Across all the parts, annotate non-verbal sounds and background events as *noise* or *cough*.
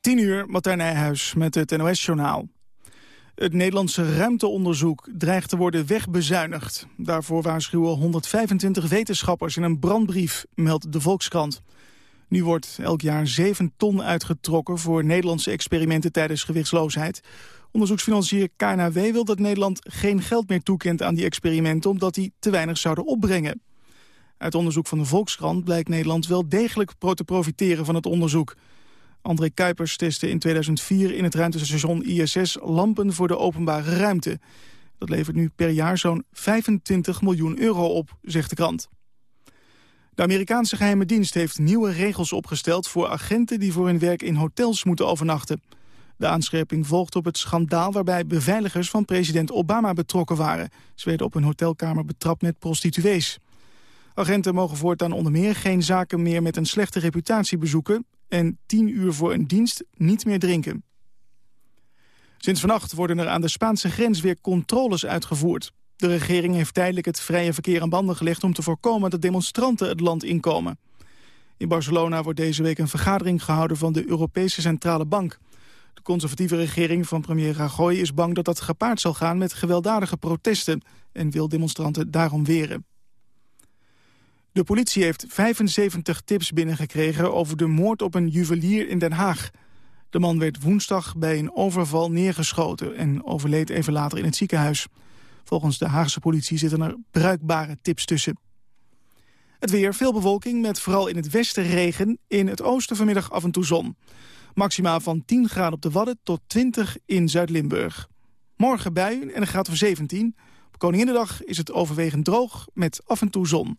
10 uur, Martijn met het NOS-journaal. Het Nederlandse ruimteonderzoek dreigt te worden wegbezuinigd. Daarvoor waarschuwen 125 wetenschappers in een brandbrief, meldt de Volkskrant. Nu wordt elk jaar 7 ton uitgetrokken voor Nederlandse experimenten tijdens gewichtsloosheid. Onderzoeksfinancier KNAW wil dat Nederland geen geld meer toekent aan die experimenten... omdat die te weinig zouden opbrengen. Uit onderzoek van de Volkskrant blijkt Nederland wel degelijk te profiteren van het onderzoek. André Kuipers testte in 2004 in het ruimtestation ISS lampen voor de openbare ruimte. Dat levert nu per jaar zo'n 25 miljoen euro op, zegt de krant. De Amerikaanse geheime dienst heeft nieuwe regels opgesteld voor agenten die voor hun werk in hotels moeten overnachten. De aanscherping volgt op het schandaal waarbij beveiligers van president Obama betrokken waren. Ze werden op een hotelkamer betrapt met prostituees. Agenten mogen voortaan onder meer geen zaken meer met een slechte reputatie bezoeken... en tien uur voor een dienst niet meer drinken. Sinds vannacht worden er aan de Spaanse grens weer controles uitgevoerd. De regering heeft tijdelijk het vrije verkeer aan banden gelegd... om te voorkomen dat demonstranten het land inkomen. In Barcelona wordt deze week een vergadering gehouden van de Europese Centrale Bank. De conservatieve regering van premier Rajoy is bang dat dat gepaard zal gaan met gewelddadige protesten... en wil demonstranten daarom weren. De politie heeft 75 tips binnengekregen over de moord op een juwelier in Den Haag. De man werd woensdag bij een overval neergeschoten en overleed even later in het ziekenhuis. Volgens de Haagse politie zitten er bruikbare tips tussen. Het weer, veel bewolking met vooral in het westen regen. In het oosten vanmiddag af en toe zon. Maxima van 10 graden op de Wadden tot 20 in Zuid-Limburg. Morgen buien en een graad of 17. Op Koninginnedag is het overwegend droog met af en toe zon.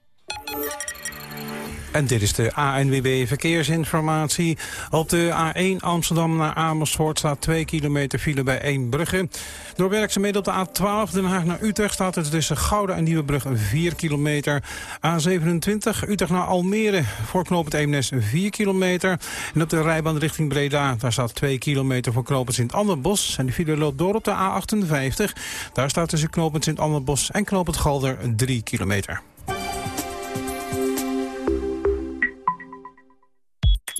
En dit is de ANWB Verkeersinformatie. Op de A1 Amsterdam naar Amersfoort staat 2 kilometer file bij 1 Brugge. Door werkzaamheden op de A12 Den Haag naar Utrecht staat het tussen Gouda en Nieuwebrug 4 kilometer. A27 Utrecht naar Almere voor knooppunt Eemnes 4 kilometer. En op de rijbaan richting Breda daar staat 2 kilometer voor knooppunt Sint-Anderbos. En de file loopt door op de A58. Daar staat tussen knooppunt Sint-Anderbos en knooppunt Galder 3 kilometer.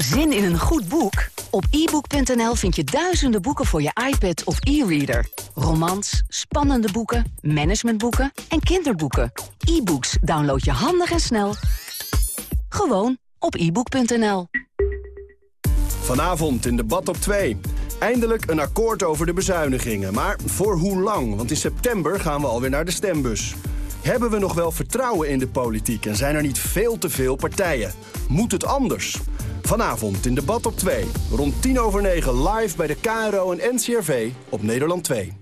Zin in een goed boek? Op ebook.nl vind je duizenden boeken voor je iPad of e-reader. Romans, spannende boeken, managementboeken en kinderboeken. E-books download je handig en snel. Gewoon op ebook.nl. Vanavond in debat op 2. Eindelijk een akkoord over de bezuinigingen. Maar voor hoe lang? Want in september gaan we alweer naar de stembus. Hebben we nog wel vertrouwen in de politiek en zijn er niet veel te veel partijen? Moet het anders? Vanavond in debat op 2. Rond 10 over 9 live bij de KRO en NCRV op Nederland 2.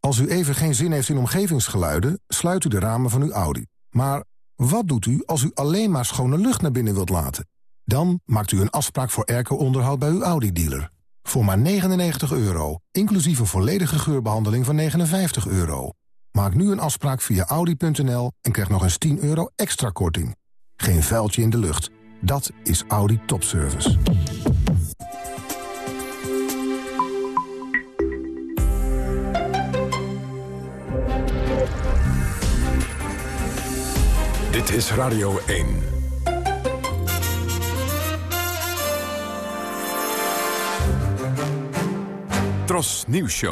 Als u even geen zin heeft in omgevingsgeluiden, sluit u de ramen van uw Audi. Maar wat doet u als u alleen maar schone lucht naar binnen wilt laten? Dan maakt u een afspraak voor airco-onderhoud bij uw Audi-dealer. Voor maar 99 euro, inclusief een volledige geurbehandeling van 59 euro. Maak nu een afspraak via audi.nl en krijg nog eens 10 euro extra korting. Geen vuiltje in de lucht. Dat is Audi Topservice. Dit is Radio 1. Tros Nieuws.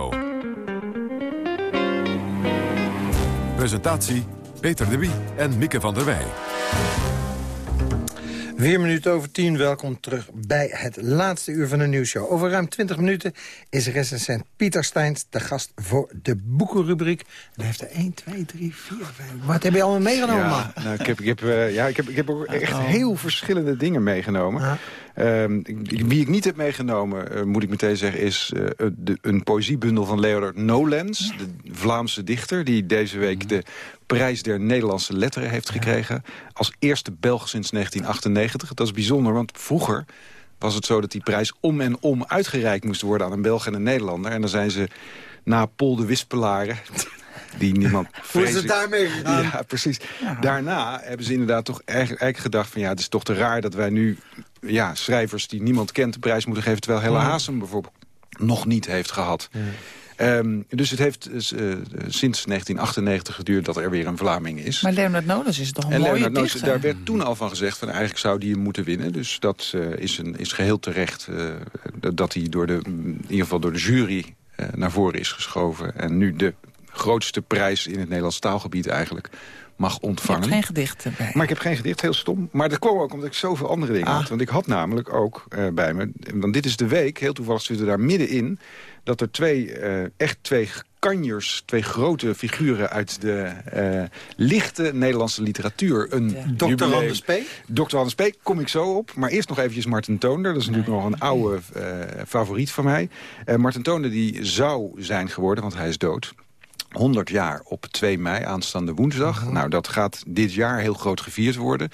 Presentatie Peter de Wie en Mieke van der Wij. Vier minuten over tien, welkom terug bij het laatste uur van de nieuwsshow. Over ruim 20 minuten is recensent Pieter Steins de gast voor de boekenrubriek. En hij heeft er 1, 2, 3, 4, 5... Wat heb je allemaal meegenomen, ja, nou, ik, heb, ik, heb, uh, ja, ik, heb, ik heb ook echt oh. heel verschillende dingen meegenomen. Ja. Uh, wie ik niet heb meegenomen, uh, moet ik meteen zeggen... is uh, de, een poëziebundel van Leonard Nolens, de Vlaamse dichter... die deze week de prijs der Nederlandse letteren heeft gekregen. Als eerste Belg sinds 1998. Dat is bijzonder, want vroeger was het zo dat die prijs om en om uitgereikt moest worden... aan een Belg en een Nederlander. En dan zijn ze na Pol de Wispelaren die niemand *laughs* Hoe is het daarmee gegaan? Ja, precies. Daarna hebben ze inderdaad toch eigenlijk gedacht van... ja, het is toch te raar dat wij nu ja, schrijvers die niemand kent... de prijs moeten geven, terwijl Helle Haasem bijvoorbeeld nog niet heeft gehad. Ja. Ehm, dus het heeft uh, sinds 1998 geduurd dat er weer een Vlaming is. Maar Leonard Nolens is toch een en mooie Leonard Nolens, dichter? Daar werd toen al van gezegd, van eigenlijk zou die hem moeten winnen. Dus dat uh, is, een, is geheel terecht dat hij door de, in ieder geval door de jury naar voren is geschoven. En nu de grootste prijs in het Nederlands taalgebied eigenlijk mag ontvangen. Je hebt geen gedicht bij. Maar ik heb geen gedicht, heel stom. Maar dat kwam ook omdat ik zoveel andere dingen Ah. had. Want ik had namelijk ook uh, bij me... Want dit is de week, heel toevallig zitten we daar middenin... dat er twee, uh, echt twee kanjers, twee grote figuren uit de uh, lichte Nederlandse literatuur. Een ja. Dr. Anders P. Dr. Anders P. kom ik zo op. Maar eerst nog eventjes Martin Toonder. Dat is natuurlijk nog een oude uh, favoriet van mij. Uh, Martin Toonder die zou zijn geworden, want hij is dood. 100 jaar op 2 mei, aanstaande woensdag. Uh -huh. Nou, dat gaat dit jaar heel groot gevierd worden.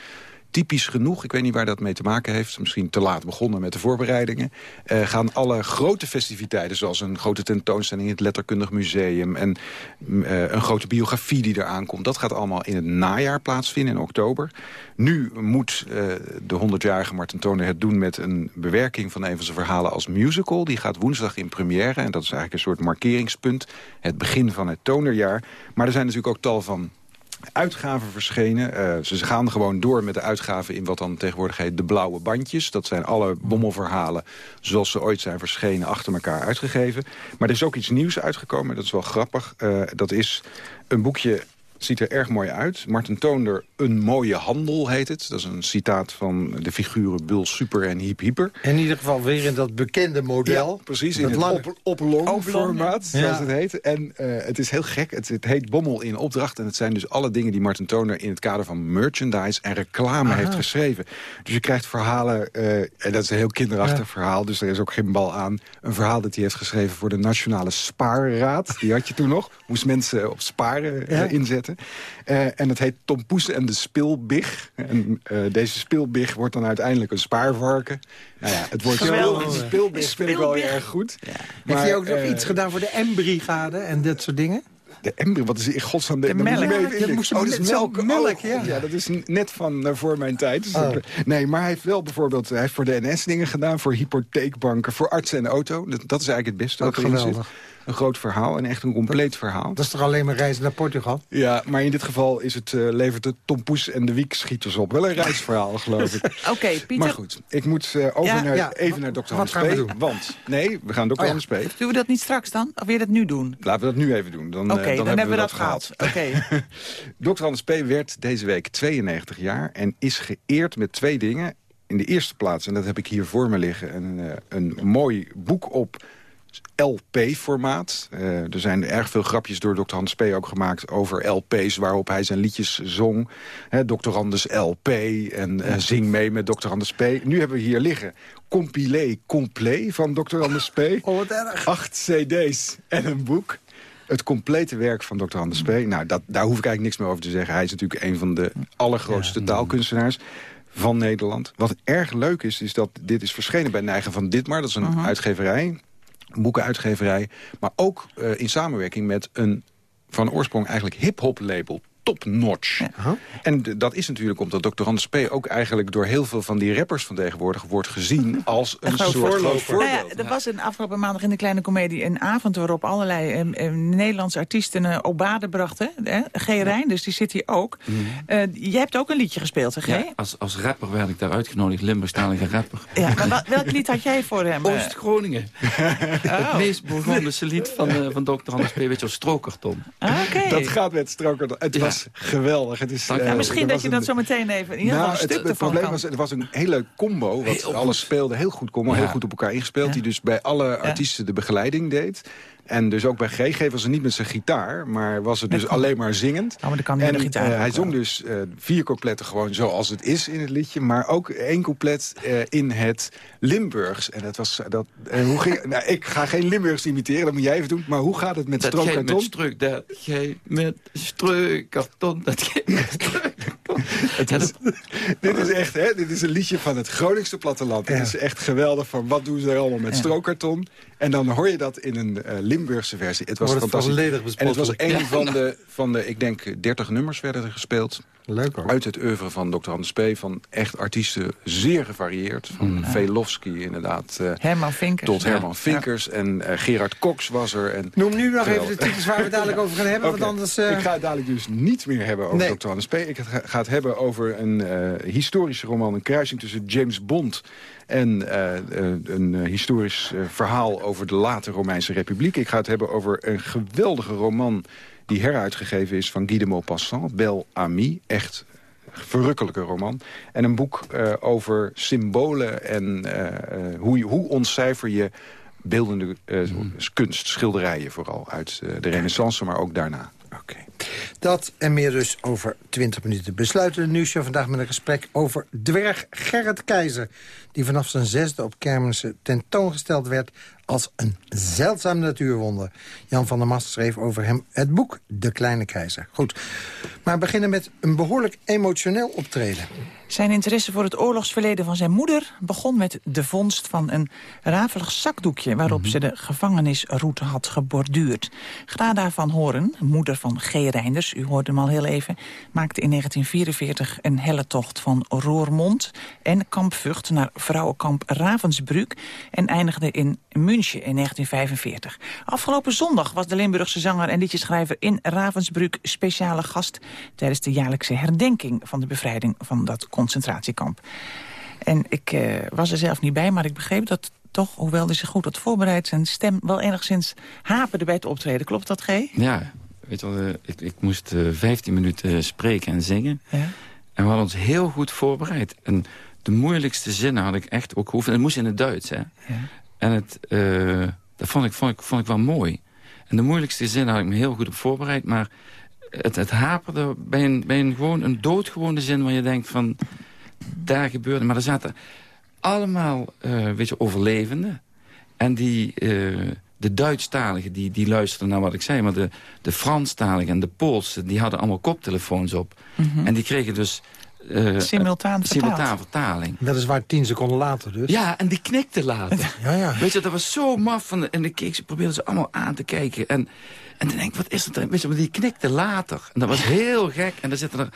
Typisch genoeg, ik weet niet waar dat mee te maken heeft... misschien te laat begonnen met de voorbereidingen... Uh, gaan alle grote festiviteiten, zoals een grote tentoonstelling... in het Letterkundig Museum en uh, een grote biografie die eraan komt... dat gaat allemaal in het najaar plaatsvinden, in oktober. Nu moet uh, de 100-jarige Martin Toner het doen met een bewerking... van een van zijn verhalen als musical. Die gaat woensdag in première en dat is eigenlijk een soort markeringspunt. Het begin van het Tonerjaar. Maar er zijn natuurlijk ook tal van uitgaven verschenen. Uh, ze gaan gewoon door met de uitgaven in wat dan tegenwoordig heet de blauwe bandjes. Dat zijn alle bommelverhalen zoals ze ooit zijn verschenen achter elkaar uitgegeven. Maar er is ook iets nieuws uitgekomen, dat is wel grappig. Uh, dat is een boekje ziet er erg mooi uit. Martin Toonder, Een mooie handel heet het. Dat is een citaat van de figuren Bul Super en Hiep Hyper. In ieder geval weer in dat bekende model. Ja, precies, in het op, oplong formaat, zoals het heet. En uh, het is heel gek, het, het, heet Bommel in opdracht. En het zijn dus alle dingen die Martin Toner in het kader van merchandise en reclame Aha. heeft geschreven. Dus je krijgt verhalen, uh, en dat is een heel kinderachtig ja. verhaal, dus er is ook geen bal aan. Een verhaal dat hij heeft geschreven voor de Nationale Spaarraad. Die had je toen nog. Moest mensen op sparen uh, inzetten. Uh, en het heet Tom Poes en de Spilbig. En uh, deze Spilbig wordt dan uiteindelijk een spaarvarken. Nou ja, het wordt Geweldig. Spilbig vind ik wel heel erg goed. Ja. Maar, Heeft hij ook nog uh, iets gedaan voor de M-brigade en dat soort dingen? De embryo, wat is in godsnaam... De melk. Ja, dat moest je oh, dat is melk. melk ja. Oh, ja, dat is net van uh, voor mijn tijd. Dus oh. Nee, maar hij heeft wel bijvoorbeeld... Hij heeft voor de NS dingen gedaan, voor hypotheekbanken, voor artsen en auto. Dat, dat is eigenlijk het beste Ook wat geweldig. zit. Een groot verhaal en echt een compleet dat, verhaal. Dat is toch alleen maar reizen naar Portugal? Ja, maar in dit geval is het, uh, levert het Tom Poes en de Wiekschieters op. Wel een *laughs* reisverhaal, geloof ik. Oké, okay, Pieter. Maar goed, ik moet uh, over ja, naar, ja, even naar Dr. Hans P. Want, nee, we gaan Dr. Oh, ja. Hans P. Doen we dat niet straks dan? Of wil je dat nu doen? Laten we dat nu even doen. Dan, Oké, okay, uh, dan, dan, hebben we dat, dat gehad. gehad. Okay. Dr. Hans P. werd deze week 92 jaar en is geëerd met twee dingen. In de eerste plaats, en dat heb ik hier voor me liggen... een, een mooi boek op LP-formaat. Uh, er zijn erg veel grapjes door Dr. Hans P. ook gemaakt over LP's... waarop hij zijn liedjes zong. He, Dr. Anders LP en uh, Zing mee met Dr. Anders P. Nu hebben we hier liggen Compilé Complet van Dr. Anders P. Oh, wat erg. Acht cd's en een boek. Het complete werk van Dr. Anders P. Nou, dat, daar hoef ik eigenlijk niks meer over te zeggen. Hij is natuurlijk een van de allergrootste ja. taalkunstenaars van Nederland. Wat erg leuk is, is dat dit is verschenen bij Neigen van Ditmar. Dat is een uh -huh. uitgeverij boekenuitgeverij. Maar ook uh, in samenwerking met een van oorsprong eigenlijk hip-hop label. Top notch. Ja. Uh-huh. En dat is natuurlijk omdat Dr. Hans P. ook eigenlijk door heel veel van die rappers van tegenwoordig wordt gezien *laughs* als een, een soort voorloper. voorbeeld. Nou ja, er was een afgelopen maandag in de Kleine Comedie een avond waarop allerlei eh, eh, Nederlandse artiesten uh, op baden brachten. Eh? G. Rijn, dus die zit hier ook. Mm. Uh, jij hebt ook een liedje gespeeld, hè, G? Ja, als, als rapper werd ik daar uitgenodigd, Limburgstalige *laughs* rapper. Ja, maar welk lied had jij voor hem? Oost-Groningen. *laughs* oh. Het meest begonnen lied van, uh, van Dr. Hans P. Weet je, Strokerton. Ah, okay. Dat gaat met Strokerton. Het ja. Geweldig. Het is, ja, uh, misschien dat je dat zo meteen even in ieder geval nou, een stuk het, het probleem kan. was, het was een hele combo. Wat heel alles goed. speelde, heel goed combo, ja. heel goed op elkaar ingespeeld. Ja. Die dus bij alle artiesten de begeleiding deed. En dus ook bij G was ze niet met zijn gitaar, maar was het dus met alleen maar zingend. Oh, maar dan kan en de gitaar uh, hij zong dus uh, vier coupletten gewoon zoals het is in het liedje, maar ook één couplet uh, in het Limburgs. En dat was dat. hoe ging? *laughs* nou, ik ga geen Limburgs imiteren, dat moet jij even doen. Maar hoe gaat het met strookkarton? Dat met struk, dat gij met strookkarton, dat gij met *laughs* Is, dit is echt, hè? Dit is een liedje van het Groningse platteland. Ja. Het is echt geweldig van wat doen ze er allemaal met ja. strookkarton. En dan hoor je dat in een uh, Limburgse versie. Het was fantastisch. En het was een ja. van, de, van de, ik denk, 30 nummers werden er gespeeld. Leuk hoor. Uit het oeuvre van Dr. Anders P. Van echt artiesten zeer gevarieerd. Van Mm. Velofsky inderdaad. eh, Herman Vinkers. tot Herman Ja. Vinkers. En eh, Gerard Cox was er. En, Noem nu nog even de titels waar we het dadelijk over gaan hebben. Want anders... eh, Ik ga het dadelijk dus niet meer hebben over Nee. Dr. Anders P. Ik ga ga het hebben over een eh, historische roman. Een kruising tussen James Bond en een historisch verhaal over de late Romeinse Republiek. Ik ga het hebben over een geweldige roman die heruitgegeven is van Guy de Maupassant. Bel Ami. Echt verrukkelijke roman. En een boek eh, over symbolen en eh, eh, hoe, hoe ontcijfer je beeldende eh, kunst, schilderijen vooral, uit de renaissance, maar ook daarna. Oké. Dat en meer dus over 20 minuten. Besluiten de nieuwsshow vandaag met een gesprek over dwerg Gerrit Keizer... die vanaf zijn zesde op kermissen tentoongesteld werd als een zeldzaam natuurwonder. Jan van der Mast schreef over hem het boek De Kleine Keizer. Goed, maar beginnen met een behoorlijk emotioneel optreden. Zijn interesse voor het oorlogsverleden van zijn moeder begon met de vondst van een rafelig zakdoekje waarop ze de gevangenisroute had geborduurd. Grada van Horen, moeder van U hoorde hem al heel even, maakte in 1944 een helle tocht van Roermond en Kamp Vught naar vrouwenkamp Ravensbrück en eindigde in München in 1945. Afgelopen zondag was de Limburgse zanger en liedjeschrijver in Ravensbrück speciale gast tijdens de jaarlijkse herdenking van de bevrijding van dat concentratiekamp. En ik eh, was er zelf niet bij, maar ik begreep dat toch, hoewel hij zich goed had voorbereid... zijn stem wel enigszins haperde bij het optreden. Klopt dat, G? Ja, weet je wel, eh, ik, ik moest eh 15 minuten spreken en zingen. Ja. En we hadden ons heel goed voorbereid. En de moeilijkste zinnen had ik echt ook geoefend. Het moest in het Duits, hè. En het, eh, dat vond ik, vond, ik, vond ik wel mooi. En de moeilijkste zinnen had ik me heel goed op voorbereid. Maar het, het haperde bij een, bij een, gewoon een doodgewone zin... waar je denkt van, daar gebeurde... Maar er zaten allemaal, eh weet je, overlevenden. En die... eh, de Duitsstaligen, die, die luisterden naar wat ik zei... maar de, de Franstaligen en de Poolse, die hadden allemaal koptelefoons op. En die kregen dus... eh, Simultaan simultaan vertaling. Dat is waar tien seconden later dus. Ja, en die knikte later. *laughs* Ja, ja. Weet je, dat was zo maf. Van de- en ik keek, ze probeerden ze allemaal aan te kijken. En, en dan denk ik, wat is dat? Weet je, maar die knikte later. En dat was *laughs* heel gek. En dan zitten er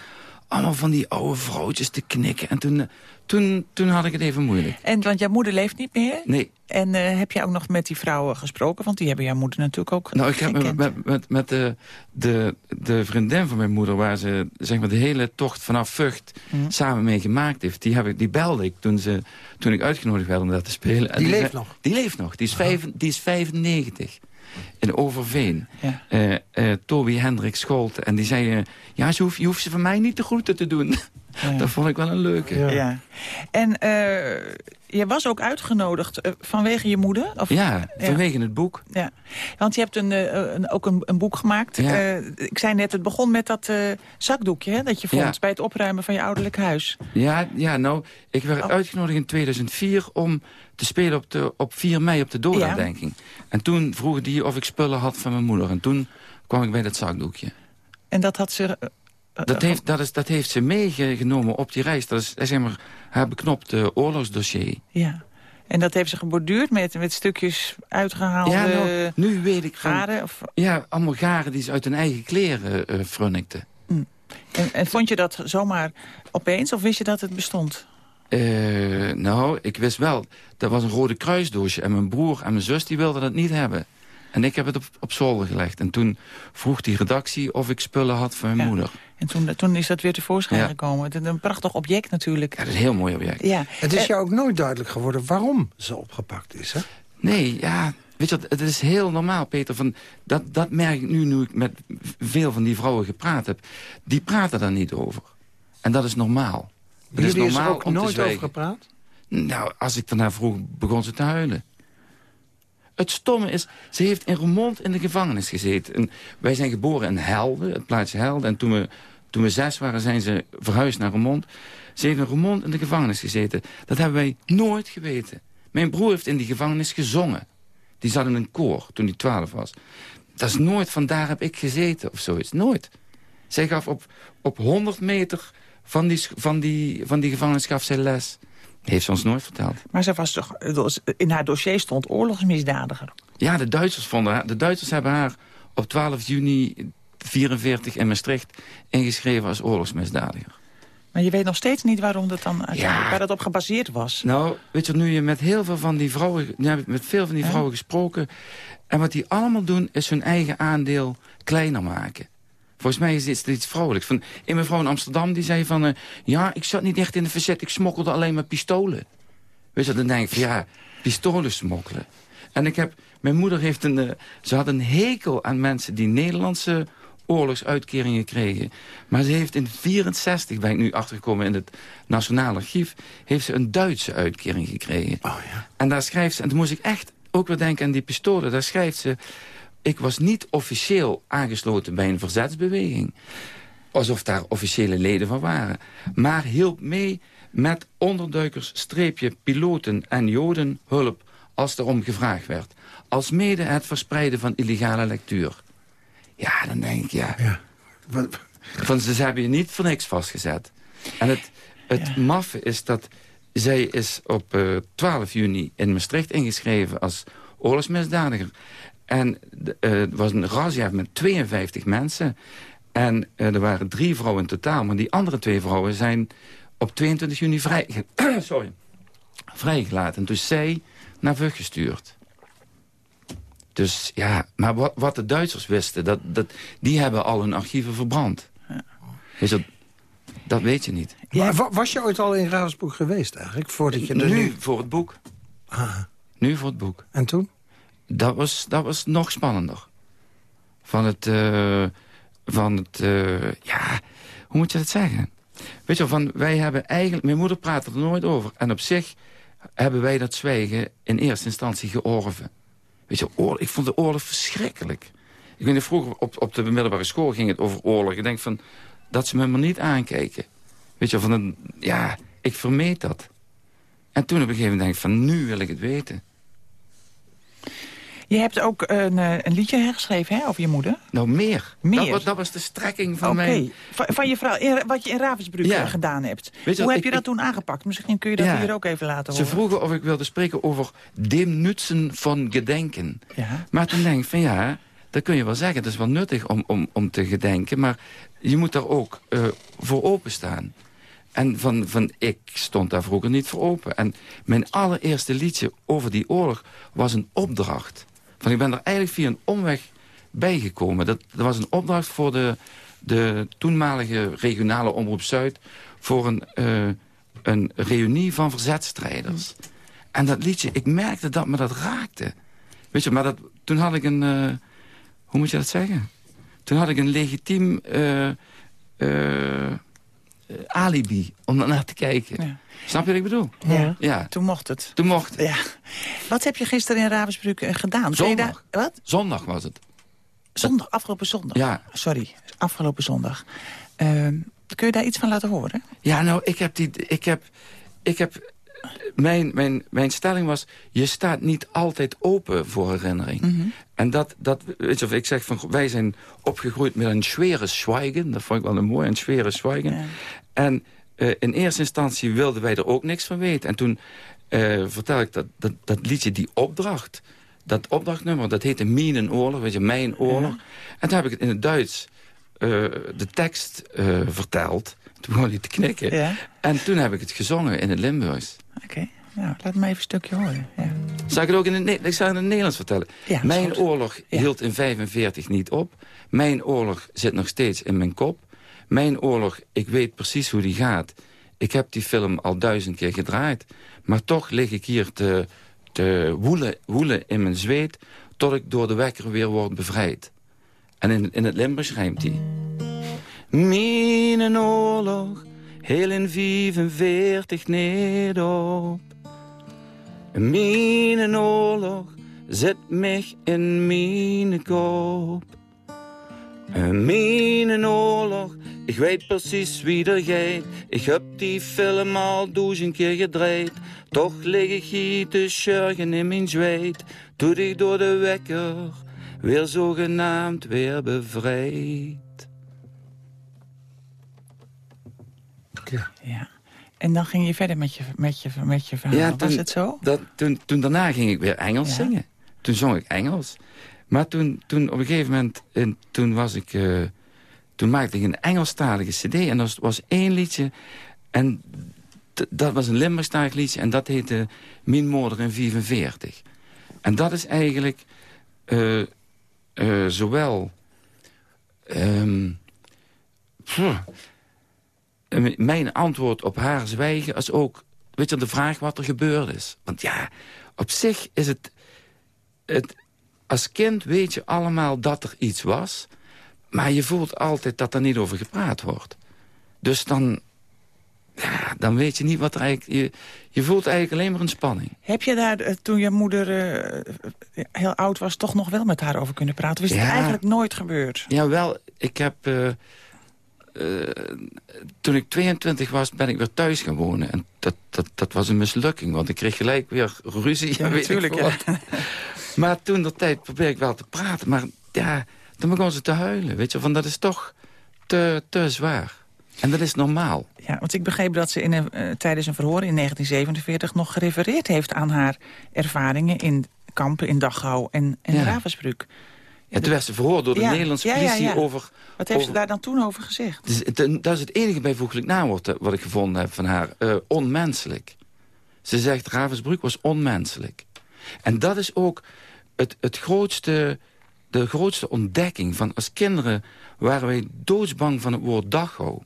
allemaal van die oude vrouwtjes te knikken. En toen, eh, toen, toen had ik het even moeilijk. En want jouw moeder leeft niet meer? Nee. En eh, heb je ook nog met die vrouwen gesproken? Want die hebben jouw moeder natuurlijk ook Nou, ik heb met, gekend. met, met, met de, de, de vriendin van mijn moeder... waar ze zeg maar, de hele tocht vanaf Vught Mhm. samen mee gemaakt heeft... Die, heb ik, die belde ik toen, ze, toen ik uitgenodigd werd om dat te spelen. En Die leeft zei- nog? Die leeft nog. Die is, vijf, die is 95. In Overveen. Ja. Eh, eh, Toby Hendrik Scholte. En die zei... eh, ja, je hoeft, je hoeft ze van mij niet de groeten te doen. Ja. *laughs* dat vond ik wel een leuke. Ja. Ja. En eh, je was ook uitgenodigd vanwege je moeder? Of, Ja, vanwege het boek. Ja, want je hebt een, een, ook een, een boek gemaakt. Ik zei net, het begon met dat zakdoekje hè, dat je vond... Bij het opruimen van je ouderlijk huis. Ja, ja nou, ik werd Oh. uitgenodigd in 2004 om te spelen op, de, op 4 mei op de doorherdenking. En toen vroeg die of ik spullen had van mijn moeder. En toen kwam ik bij dat zakdoekje. En dat had ze... eh, Dat eh, heeft, dat, is, dat heeft ze meegenomen op die reis. Dat is eh, zeg maar, haar beknopte oorlogsdossier. Ja. En dat heeft ze geborduurd met, met stukjes uitgehaalde Ja, nou, nu weet ik van... garen? Of, Ja, allemaal garen die ze uit hun eigen kleren eh frunnikten. en, en vond je dat zomaar opeens of wist je dat het bestond? Eh, nou, ik wist wel, dat was een rode kruisdoosje. En mijn broer en mijn zus die wilden dat niet hebben. En ik heb het op, op zolder gelegd. En toen vroeg die redactie of ik spullen had van mijn Ja. moeder. En toen, toen is dat weer tevoorschijn Ja. gekomen. Het is Een prachtig object natuurlijk. Ja, dat is een heel mooi object. Ja. Het is jou ook nooit duidelijk geworden waarom ze opgepakt is, hè? Nee, ja, weet je wat, het is heel normaal, Peter. Van, dat, dat merk ik nu, nu ik met veel van die vrouwen gepraat heb. Die praten daar niet over. En dat is normaal. Is Jullie is er normaal ook om te nooit over gepraat? Nou, als ik daarna vroeg, begon ze te huilen. Het stomme is, ze heeft in Remond in de gevangenis gezeten. En wij zijn geboren in Helden, het plaatsje Helden. En toen we, toen we zes waren, zijn ze verhuisd naar Remond. Ze heeft in Remond in de gevangenis gezeten. Dat hebben wij nooit geweten. Mijn broer heeft in die gevangenis gezongen. Die zat in een koor toen hij twaalf was. Dat is nooit, van daar heb ik gezeten of zoiets. Nooit. Zij gaf op, op 100 meter van die, van, die, van die gevangenis gaf zij les. Heeft ze ons nooit verteld. Maar ze was toch, in haar dossier stond oorlogsmisdadiger. Ja, de Duitsers vonden haar, de Duitsers hebben haar op 12 juni 44 in Maastricht ingeschreven als oorlogsmisdadiger. Maar je weet nog steeds niet waarom dat dan Ja. waar dat op gebaseerd was. Nou, weet je, nu je met heel veel van die vrouwen... Nu heb ik met veel van die Ja. vrouwen gesproken. En wat die allemaal doen, is hun eigen aandeel kleiner maken. Volgens mij is dit iets vrouwelijks. Van, een mevrouw in Amsterdam die zei van... eh, ja, ik zat niet echt in de verzet, ik smokkelde alleen maar pistolen. Weet je, dan denk ik van ja, pistolen smokkelen. En ik heb... Mijn moeder heeft een... eh, ze had een hekel aan mensen die Nederlandse oorlogsuitkeringen kregen. Maar ze heeft in 64, ben ik nu achtergekomen in het Nationaal Archief... heeft ze een Duitse uitkering gekregen. Oh, ja. En daar schrijft ze... En toen moest ik echt ook weer denken aan die pistolen. Daar schrijft ze... Ik was niet officieel aangesloten bij een verzetsbeweging. Alsof daar officiële leden van waren. Maar hielp mee met onderduikers, streepje, piloten en joden hulp... als er om gevraagd werd. Als mede het verspreiden van illegale lectuur. Ja, dan denk ik, ja... Van, ze hebben je niet voor niks vastgezet. En het, het Ja. maffe is dat zij is op eh 12 juni in Maastricht ingeschreven als oorlogsmisdadiger. En eh, het was een razzia met 52 mensen. En eh, er waren drie vrouwen in totaal. Maar die andere twee vrouwen zijn op 22 juni vrij, *clears throat* sorry, vrijgelaten. Is zij naar Vug gestuurd. Dus ja, maar wat, wat de Duitsers wisten, dat, dat, die hebben al hun archieven verbrand. Weet je, dat weet je niet. Maar wa- was je ooit al in Ravensbrück geweest eigenlijk? Voordat je er nu nu... voor het boek. Ah, Nu voor het boek. en toen? Dat was, dat was nog spannender. Van het, eh, van het eh, ja, hoe moet je dat zeggen? Weet je van, wij hebben eigenlijk, mijn moeder praatte er nooit over. En op zich hebben wij dat zwijgen in eerste instantie georven. Weet je, ik vond de oorlog verschrikkelijk. Ik weet niet, vroeger op, op de middelbare school ging het over oorlog. Ik denk van, dat ze me maar niet aankijken. Weet je, van een, ja, ik vermeed dat. En toen op een gegeven moment denk ik van, nu wil ik het weten. Je hebt ook een, eh, een liedje geschreven hè, over je moeder. Nou, meer. Meer? Dat, was, dat was de strekking van Oké, mijn... van, van je vrouw, in- wat je in Ravensbrück Ja. gedaan hebt. Weet Hoe heb ik- je dat ik- toen aangepakt? Misschien kun je dat Ja. hier ook even laten Ze horen. vroegen of ik wilde spreken over dem nutsen van gedenken. Ja. Maar toen denk ik van ja, dat kun je wel zeggen. Het is wel nuttig om, om, om te gedenken. Maar je moet daar ook eh, voor openstaan. En van, van, ik stond daar vroeger niet voor open. En mijn allereerste liedje over die oorlog was een opdracht. Van, ik ben er eigenlijk via een omweg bijgekomen. Dat, dat was een opdracht voor de, de toenmalige regionale Omroep Zuid... voor een, eh, een reunie van verzetstrijders. En dat liedje, ik merkte dat me dat raakte. Weet je, maar dat, toen had ik een... eh, hoe moet je dat zeggen? Toen had ik een legitiem eh, alibi om naar te kijken. Ja. Snap je wat ik bedoel? Ja. Ja, Toen mocht het. toen mocht Ja. Wat heb je gisteren in Ravensbrück eh, gedaan? Zondag. wat? Zondag was het. Zondag, afgelopen zondag. Ja. Sorry, afgelopen zondag. Ehm, kun je daar iets van laten horen? Ja, nou, ik heb die... Ik heb, ik heb, mijn, mijn, mijn stelling was, je staat niet altijd open voor herinnering. Mhm. En dat, dat, weet je, of ik zeg van, wij zijn opgegroeid met een zware zwijgen. Dat vond ik wel een mooi, een zware zwijgen. Ja. En eh, in eerste instantie wilden wij er ook niks van weten. En toen eh vertel ik dat, dat, dat liedje, die opdracht... dat opdrachtnummer, dat heette Minenoorlog, weet je, Mijn Oorlog. En toen heb ik het in het Duits eh, de tekst verteld. Toen begon hij te knikken. Ja. En toen heb ik het gezongen in het Limburgs. Oké, nou, laat me even een stukje horen. Ja. Zal ik het ook in het, ik het in het Nederlands vertellen? Ja, mijn goed. oorlog hield in 45 niet op. Mijn oorlog zit nog steeds in mijn kop. Mijn oorlog, ik weet precies hoe die gaat. Ik heb die film al duizend keer gedraaid. Maar toch lig ik hier te, te woelen, woelen in mijn zweet... tot ik door de wekker weer word bevrijd. En in, in het Limburgs rijmt hij. Mijn oorlog, heel in 45 niet op. Mijn oorlog zet mij in mijn kop. Mijn oorlog, ik weet precies wie er gaat. Ik heb die film al duizend keer gedraaid. Toch lig ik hier te schurgen in mijn zweet. Toen ik door de wekker weer zogenaamd weer bevrijd. Ja. ja. En dan ging je verder met je, met je, met je verhaal. Was het zo? Dat, toen, toen daarna ging ik weer Engels Ja. zingen. Toen zong ik Engels. Maar toen, toen op een gegeven moment, in, toen was ik... Uh, toen maakte ik een Engelstalige cd en er was één liedje... en dat was een Limburgstalig liedje en dat heette Min Moeder in 45. En dat is eigenlijk uh, uh, zowel... Um, mijn antwoord op haar zwijgen als ook weet je, de vraag wat er gebeurd is. Want ja, op zich is het, het... Als kind weet je allemaal dat er iets was... maar je voelt altijd dat er niet over gepraat wordt. Dus dan, ja, dan weet je niet wat er eigenlijk... Je, je voelt eigenlijk alleen maar een spanning. Heb je daar, eh, toen je moeder uh, heel oud was... toch nog wel met haar over kunnen praten? Of is het eigenlijk nooit gebeurd? Ja, wel. Ik heb... Uh, uh, toen ik 22 was, ben ik weer thuis gaan wonen. En dat, dat, dat was een mislukking, want ik kreeg gelijk weer ruzie. Ja, natuurlijk. Ja. *laughs* maar toen de tijd probeerde ik wel te praten. Maar ja, toen begon ze te huilen. Weet je, van dat is toch te, te zwaar. En dat is normaal. Ja, want ik begreep dat ze in een, uh, tijdens een verhoor in 1947 nog gerefereerd heeft aan haar ervaringen in kampen in Dachau en, en ja. Ravensbrück. Ja, toen werd ze verhoord door de Nederlandse politie over... Wat heeft ze daar dan toen over gezegd? Dus, dat is het enige bijvoeglijk naamwoord eh, wat ik gevonden heb van haar. Uh, onmenselijk. Ze zegt Ravensbrück was onmenselijk. En dat is ook het, het grootste, de grootste ontdekking. Van als kinderen waren wij doodsbang van het woord Dachau.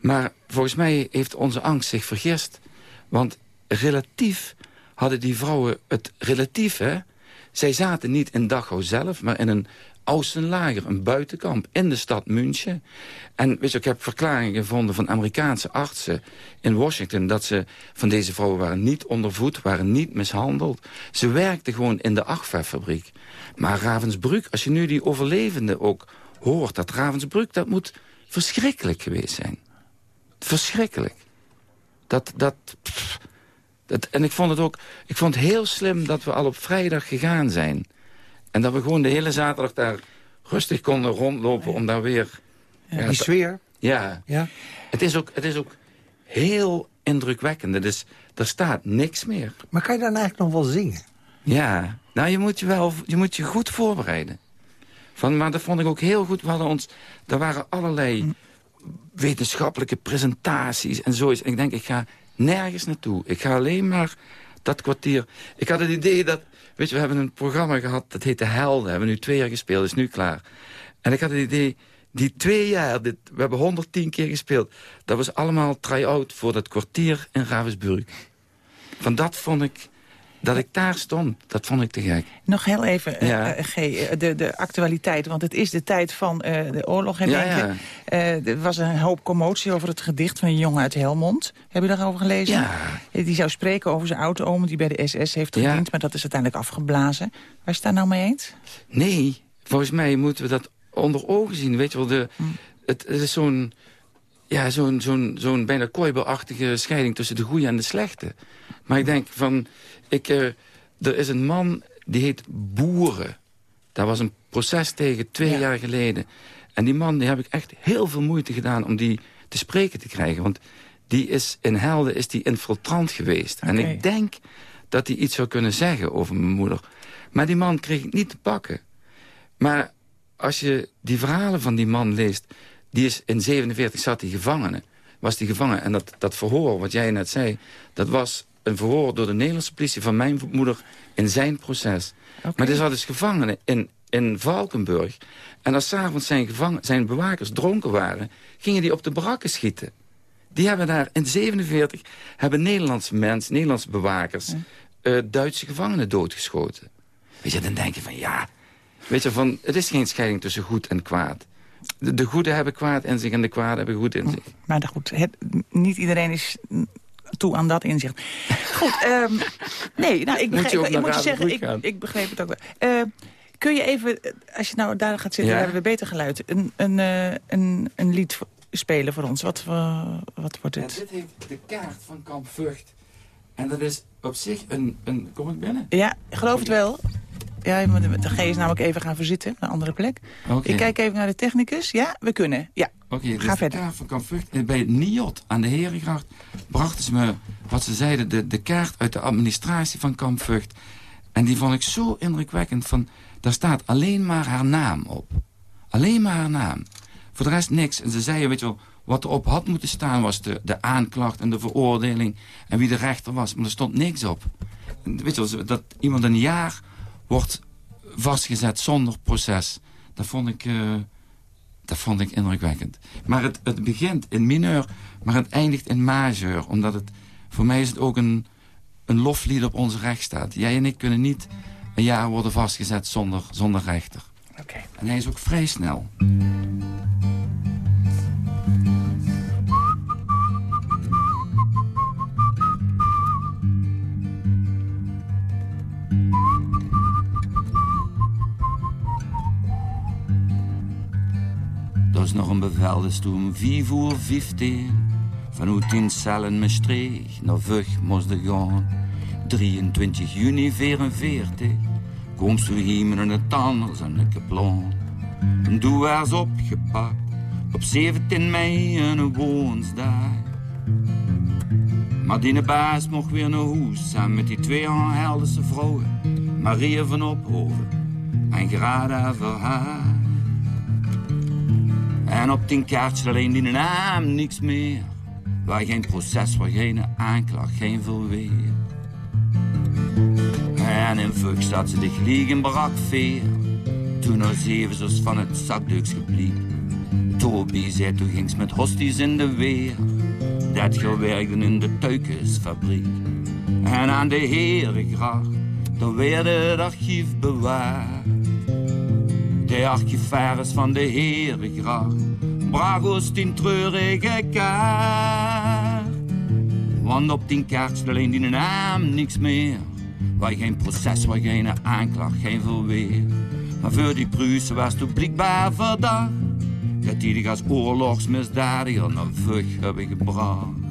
Maar volgens mij heeft onze angst zich vergist. Want relatief hadden die vrouwen het relatief, hè zij zaten niet in Dachau zelf, maar in een Austenlager, een buitenkamp in de stad München. En weet ik heb verklaringen gevonden van Amerikaanse artsen in Washington... dat ze van deze vrouwen waren niet ondervoed, waren niet mishandeld. Ze werkten gewoon in de Agfa-fabriek. Maar Ravensbrück, als je nu die overlevenden ook hoort... dat Ravensbrück, dat moet verschrikkelijk geweest zijn. Verschrikkelijk. Dat, dat, en ik vond het ook ik vond het heel slim dat we al op vrijdag gegaan zijn. En dat we gewoon de hele zaterdag daar rustig konden rondlopen om daar weer... Ja, die sfeer. Ja. ja. Het, is ook, het is ook heel indrukwekkend. Dus er staat niks meer. Maar kan je dan eigenlijk nog wel zingen? Ja, nou je moet je wel je, moet je goed voorbereiden. Van, maar dat vond ik ook heel goed. We hadden ons, er waren allerlei hm. wetenschappelijke presentaties en zoiets. En ik denk, ik ga nergens naartoe. Ik ga alleen maar dat kwartier... Ik had het idee dat... Weet je, we hebben een programma gehad, dat heette Helden. We hebben nu twee jaar gespeeld, is nu klaar. En ik had het idee, die twee jaar, dit, we hebben 110 keer gespeeld... dat was allemaal try-out voor dat kwartier in Ravensburg. Van dat vond ik dat ik daar stond, dat vond ik te gek. Nog heel even, eh, ja. uh, G, eh, de, de actualiteit. Want het is de tijd van uh, de oorlog. En ja, ja. Uh, er was een hoop commotie over het gedicht van een jongen uit Helmond. Heb je daarover gelezen? Ja. Die zou spreken over zijn oud-oom die bij de SS heeft gediend. Maar dat is uiteindelijk afgeblazen. Waar is daar nou mee eens? Nee, volgens mij moeten we dat onder ogen zien. Weet je wel, de, hm. het, het, is zo'n ja, zo'n zo'n zo'n bijna kooiberachtige scheiding tussen de goede en de slechte. Maar ik denk van ik, uh, er is een man, die heet Boeren. Daar was een proces tegen twee jaar geleden. En die man, die heb ik echt heel veel moeite gedaan om die te spreken te krijgen. Want die is in Helden is die infiltrant geweest. En ik denk dat hij iets zou kunnen zeggen over mijn moeder. Maar die man kreeg ik niet te pakken. Maar als je die verhalen van die man leest... die is in 47 zat hij gevangenen. Was die gevangen. En dat, dat verhoor, wat jij net zei... dat was een verhoor door de Nederlandse politie van mijn moeder in zijn proces. Maar er zat dus gevangenen in, in Valkenburg. En als s'avonds zijn, zijn bewakers dronken waren... gingen die op de barakken schieten. Die hebben daar in 47 hebben Nederlandse mensen, Nederlandse bewakers... Uh, Duitse gevangenen doodgeschoten. Weet je, dan denk je van ja... Weet je, van, het is geen scheiding tussen goed en kwaad. De, de goede hebben kwaad in zich en de kwaad hebben goed in zich. Maar goed, het, niet iedereen is toe aan dat inzicht. Goed, um, nee, nou, ik, begreep, ik moet je zeggen, ik, ik, begreep het ook wel. Uh, kun je even, als je nou daar gaat zitten, ja. hebben we beter geluid, een, een, uh, een, een lied spelen voor ons. Wat, uh, wat wordt dit? Ja, dit heeft de kaart van Kamp Vught. En dat is op zich een, een... Kom ik binnen? Ja, geloof het wel. Ja, de G is namelijk even gaan verzitten, op een andere plek. Okay. Ik kijk even naar de technicus. Ja, we kunnen. Ja, Oké, okay, ga verder. van Kamp Vught. Bij NIOT aan de Herengracht brachten ze me, wat ze zeiden, de, de kaart uit de administratie van Kamp Vught. En die vond ik zo indrukwekkend. Van, daar staat alleen maar haar naam op. Alleen maar haar naam. Voor de rest niks. En ze zei, weet je wel, wat erop had moeten staan was de, de aanklacht en de veroordeling. En wie de rechter was. Maar er stond niks op. weet je wel, dat iemand een jaar wordt vastgezet zonder proces. Dat vond ik, uh, dat vond ik indrukwekkend. Maar het, het begint in mineur, maar het eindigt in majeur. Omdat het, voor mij is het ook een, een loflied op onze rechtsstaat. Jij en ik kunnen niet een jaar worden vastgezet zonder, zonder rechter. Okay. En hij is ook vrij snel. Is nog een bevel, dus toen 4 voor 15 vanuit in cellen Maastricht naar Vug moesten gaan. 23 juni 44 komst u hier met een tanders en een plan. En toen was opgepakt op 17 mei een woensdag. Maar die baas mocht weer naar huis samen met die twee Heldense vrouwen. Maria van Ophoven en Grada Verhaar. En op tien kaartjes alleen die naam niks meer. Waar geen proces, waar geen aanklacht, geen verweer. En in Vug zat ze dicht liegen barak veer. Toen er zeven zo's van het zakduks gebliek. Toby zei, toen ging's met hosties in de weer. Dat gewerkte in de tuikensfabriek. En aan de Herengracht, daar werd het archief bewaard. De archivaris van de Herengracht bracht tien treurige kaart. Want op tien kaartjes alleen die naam niks meer. Waar geen proces, waar geen aanklacht, geen verweer. Maar voor die Pruisen was toen blijkbaar verdacht. Dat die als oorlogsmisdadiger naar Vug hebben gebracht.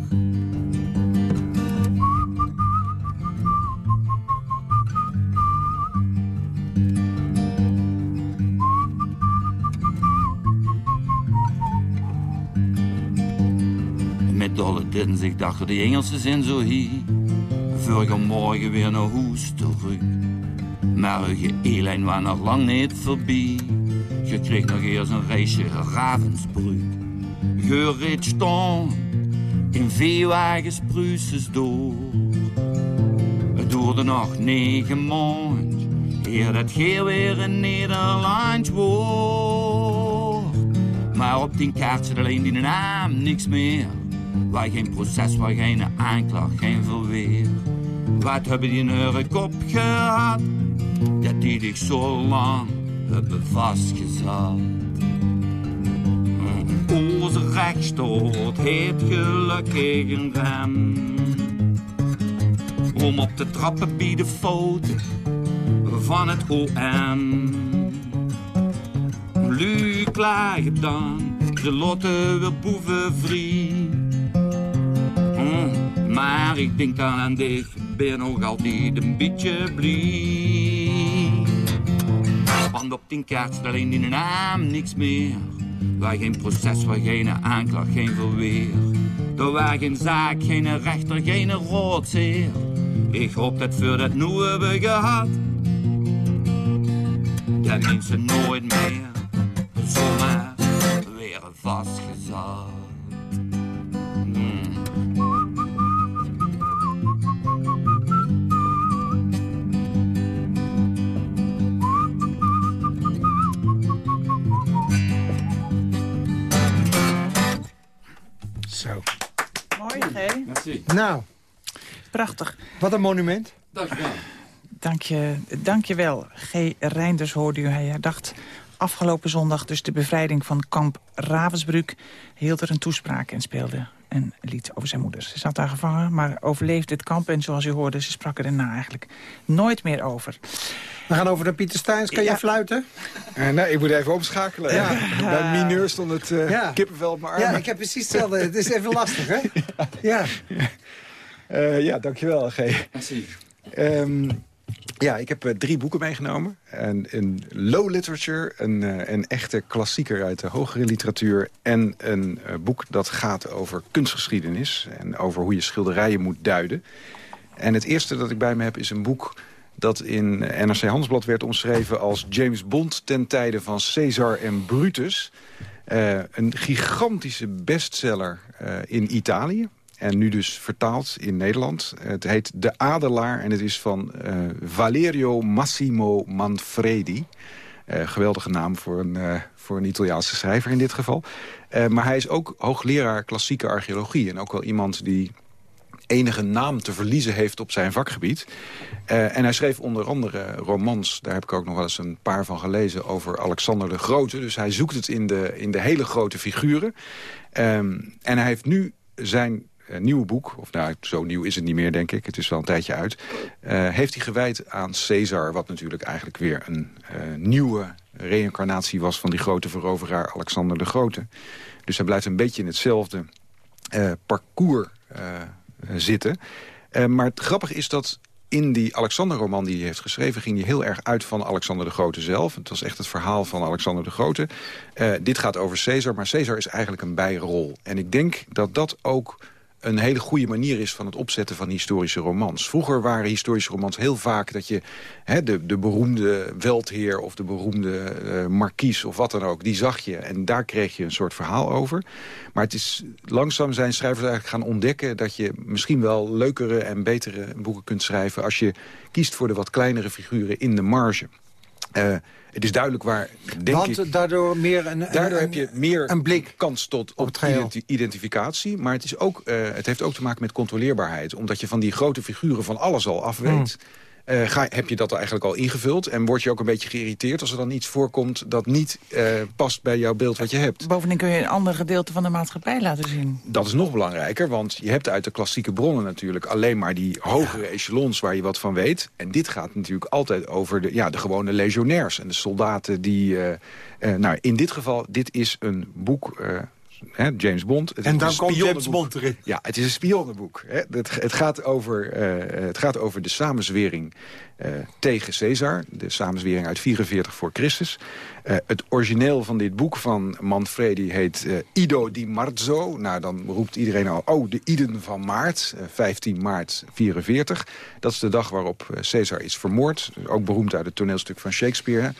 Ditten zich dachten de Engelsen zijn zo hier. Voor morgen weer naar huis terug. Maar je elijn was nog lang niet voorbij. Je kreeg nog eerst een reisje Ravensbrück. Je reed stond in veewagens Pruises door. Het duurde nog negen maanden. Eer dat geer weer in Nederland wordt. Maar op die kaartje alleen die naam niks meer. Waar geen proces, waar geen aanklacht, geen verweer. Wat hebben die in hun kop gehad? Dat die dich zo lang hebben vastgezet. Onze rechtsstoot heet gelukkig een rem. Om op te trappen bij de foto van het OM. Lu klagen dan, de lotte weer boevenvriend. Maar ik denk dan aan dich, ben nog altijd een beetje blij. Want op tien kaart alleen in de naam niks meer. Waar geen proces, waar geen aanklacht, geen verweer. Er waar geen zaak, geen rechter, geen roodzeer. Ik hoop dat voor dat nu hebben gehad. Dat mensen nooit meer zomaar weer vastgezet. Zo. Mooi, hè? Merci. Nou, Prachtig. wat een monument. Dankjewel. Dank je, dank je wel. G. Reinders hoorde u. Hij herdacht afgelopen zondag dus de bevrijding van kamp Ravensbrück. Hij hield er een toespraak en speelde een lied over zijn moeder. Ze zat daar gevangen, maar overleefde het kamp. En zoals u hoorde, ze sprak er daarna eigenlijk nooit meer over. We gaan over naar Pieter Steins. Kan Ja. jij fluiten? Eh, nee, ik moet even omschakelen. Ja. Bij mineur stond het eh, Ja. kippenvel op mijn armen. Ja, ik heb precies hetzelfde. Het is even lastig, hè? *laughs* Ja. Eh, ja, dankjewel, G. Merci. Ehm, ja, ik heb eh, drie boeken meegenomen. En een low literature, een, eh, een echte klassieker uit de hogere literatuur... en een eh, boek dat gaat over kunstgeschiedenis... en over hoe je schilderijen moet duiden. En het eerste dat ik bij me heb is een boek dat in NRC Handelsblad werd omschreven als James Bond ten tijde van Caesar en Brutus. Een gigantische bestseller in Italië. En nu dus vertaald in Nederland. Het heet De Adelaar en het is van uh, Valerio Massimo Manfredi. geweldige naam voor een, voor een Italiaanse schrijver in dit geval. maar hij is ook hoogleraar klassieke archeologie. En ook wel iemand die enige naam te verliezen heeft op zijn vakgebied. En hij schreef onder andere romans, daar heb ik ook nog wel eens een paar van gelezen... over Alexander de Grote. Dus hij zoekt het in de, in de hele grote figuren. Um, en hij heeft nu zijn nieuwe boek, of nou, zo nieuw is het niet meer, denk ik. Het is wel een tijdje uit. Uh, heeft hij gewijd aan Caesar, wat natuurlijk eigenlijk weer een nieuwe reïncarnatie was... van die grote veroveraar Alexander de Grote. Dus hij blijft een beetje in hetzelfde parcours eh, zitten. Maar het grappige is dat in die Alexander-roman die hij heeft geschreven... ging hij heel erg uit van Alexander de Grote zelf. Het was echt het verhaal van Alexander de Grote. Dit gaat over Caesar, maar Caesar is eigenlijk een bijrol. En ik denk dat dat ook een hele goede manier is van het opzetten van historische romans. Vroeger waren historische romans heel vaak dat je hè, de, de beroemde veldheer... of de beroemde uh, markies of wat dan ook, die zag je. En daar kreeg je een soort verhaal over. Maar het is, langzaam zijn schrijvers eigenlijk gaan ontdekken... dat je misschien wel leukere en betere boeken kunt schrijven... als je kiest voor de wat kleinere figuren in de marge. Uh, het is duidelijk waar, denk Want ik... daardoor meer een, daardoor een, heb je meer een blik kans tot op, identi identificatie. Maar het, is ook, uh, het heeft ook te maken met controleerbaarheid. Omdat je van die grote figuren van alles al af weet... Hmm. Uh, ga, heb je dat eigenlijk al ingevuld? En word je ook een beetje geïrriteerd als er dan iets voorkomt... dat niet uh, past bij jouw beeld wat je hebt? Bovendien kun je een ander gedeelte van de maatschappij laten zien. Dat is nog belangrijker, want je hebt uit de klassieke bronnen natuurlijk... alleen maar die hogere echelons waar je wat van weet. En dit gaat natuurlijk altijd over de, ja, de gewone legionairs... en de soldaten die... Uh, nou, in dit geval, dit is een boek Hè, James Bond. Het en dan komt James Bond erin. Ja, het is een spionnenboek. Hè. Het, het, gaat over, uh, het gaat over de samenzwering tegen Caesar. De samenzwering uit 44 voor Christus. Uh, het origineel van dit boek van Manfredi heet Ido di Marzo. Nou, dan roept iedereen al, oh, de Iden van maart. 15 maart 44. Dat is de dag waarop Caesar is vermoord. Ook beroemd uit het toneelstuk van Shakespeare.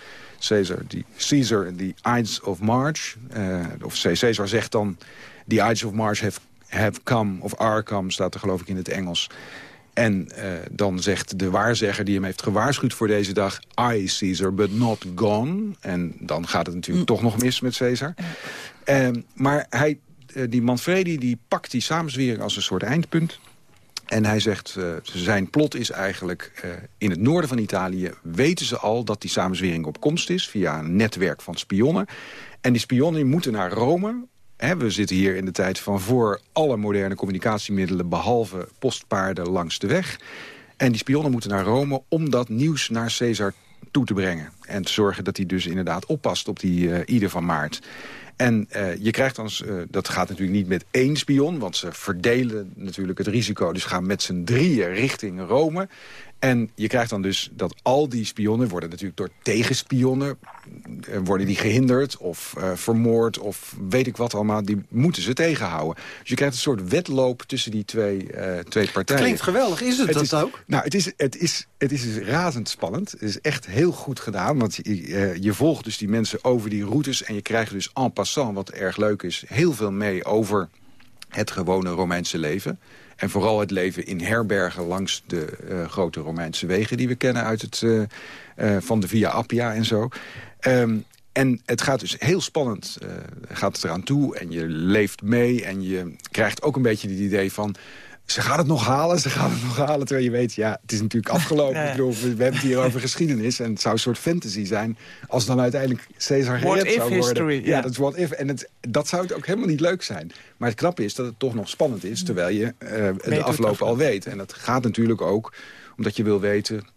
Caesar, die Caesar, the Ides of March. Of Caesar zegt dan, the Ides of March have, have come, of are come, staat er geloof ik in het Engels. En uh, dan zegt de waarzegger die hem heeft gewaarschuwd voor deze dag... I, Caesar, but not gone. En dan gaat het natuurlijk mm. toch nog mis met Caesar. Uh, maar hij, die Manfredi die pakt die samenzwering als een soort eindpunt... En hij zegt, uh, zijn plot is eigenlijk... Uh, in het noorden van Italië weten ze al dat die samenzwering op komst is... via een netwerk van spionnen. En die spionnen moeten naar Rome. We zitten hier in de tijd van voor alle moderne communicatiemiddelen... behalve postpaarden langs de weg. En die spionnen moeten naar Rome om dat nieuws naar Caesar toe te brengen. En te zorgen dat hij dus inderdaad oppast op die uh, Ieder van Maart. En uh, je krijgt dan, uh, dat gaat natuurlijk niet met één spion... want ze verdelen natuurlijk het risico. Dus gaan met z'n drieën richting Rome. En je krijgt dan dus dat al die spionnen worden natuurlijk door tegenspionnen... Eh, worden die gehinderd of uh, vermoord of weet ik wat allemaal. Die moeten ze tegenhouden. Dus je krijgt een soort wedloop tussen die twee, uh, twee partijen. Het klinkt geweldig. Is het, het dat is, ook? Nou, het is, het, is, het is dus razendspannend. Het is echt heel goed gedaan. Want je, uh, je volgt dus die mensen over die routes... en je krijgt dus en passant, wat erg leuk is... heel veel mee over het gewone Romeinse leven... En vooral het leven in herbergen langs de uh, grote Romeinse wegen... die we kennen uit het, uh, uh, van de Via Appia en zo. Um, en het gaat dus heel spannend, gaat het eraan toe. En je leeft mee en je krijgt ook een beetje het idee van ze gaan het nog halen, ze gaan het nog halen. Terwijl je weet, ja, het is natuurlijk afgelopen. *laughs* Ik bedoel, we, hebben het hier over geschiedenis. En het zou een soort fantasy zijn als dan uiteindelijk Caesar gered zou worden. History, ja, dat is what if. En het, dat zou het ook helemaal niet leuk zijn. Maar het knappe is dat het toch nog spannend is... terwijl je uh, de afloop al weet. En dat gaat natuurlijk ook omdat je wil weten...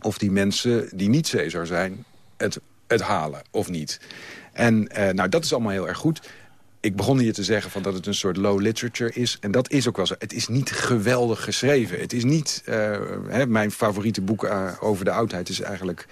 of die mensen die niet Caesar zijn, het, het halen of niet. En uh, nou, dat is allemaal heel erg goed ik begon hier te zeggen van dat het een soort low literature is. En dat is ook wel zo. Het is niet geweldig geschreven. Het is niet... Uh, hè, mijn favoriete boek uh, over de oudheid is eigenlijk...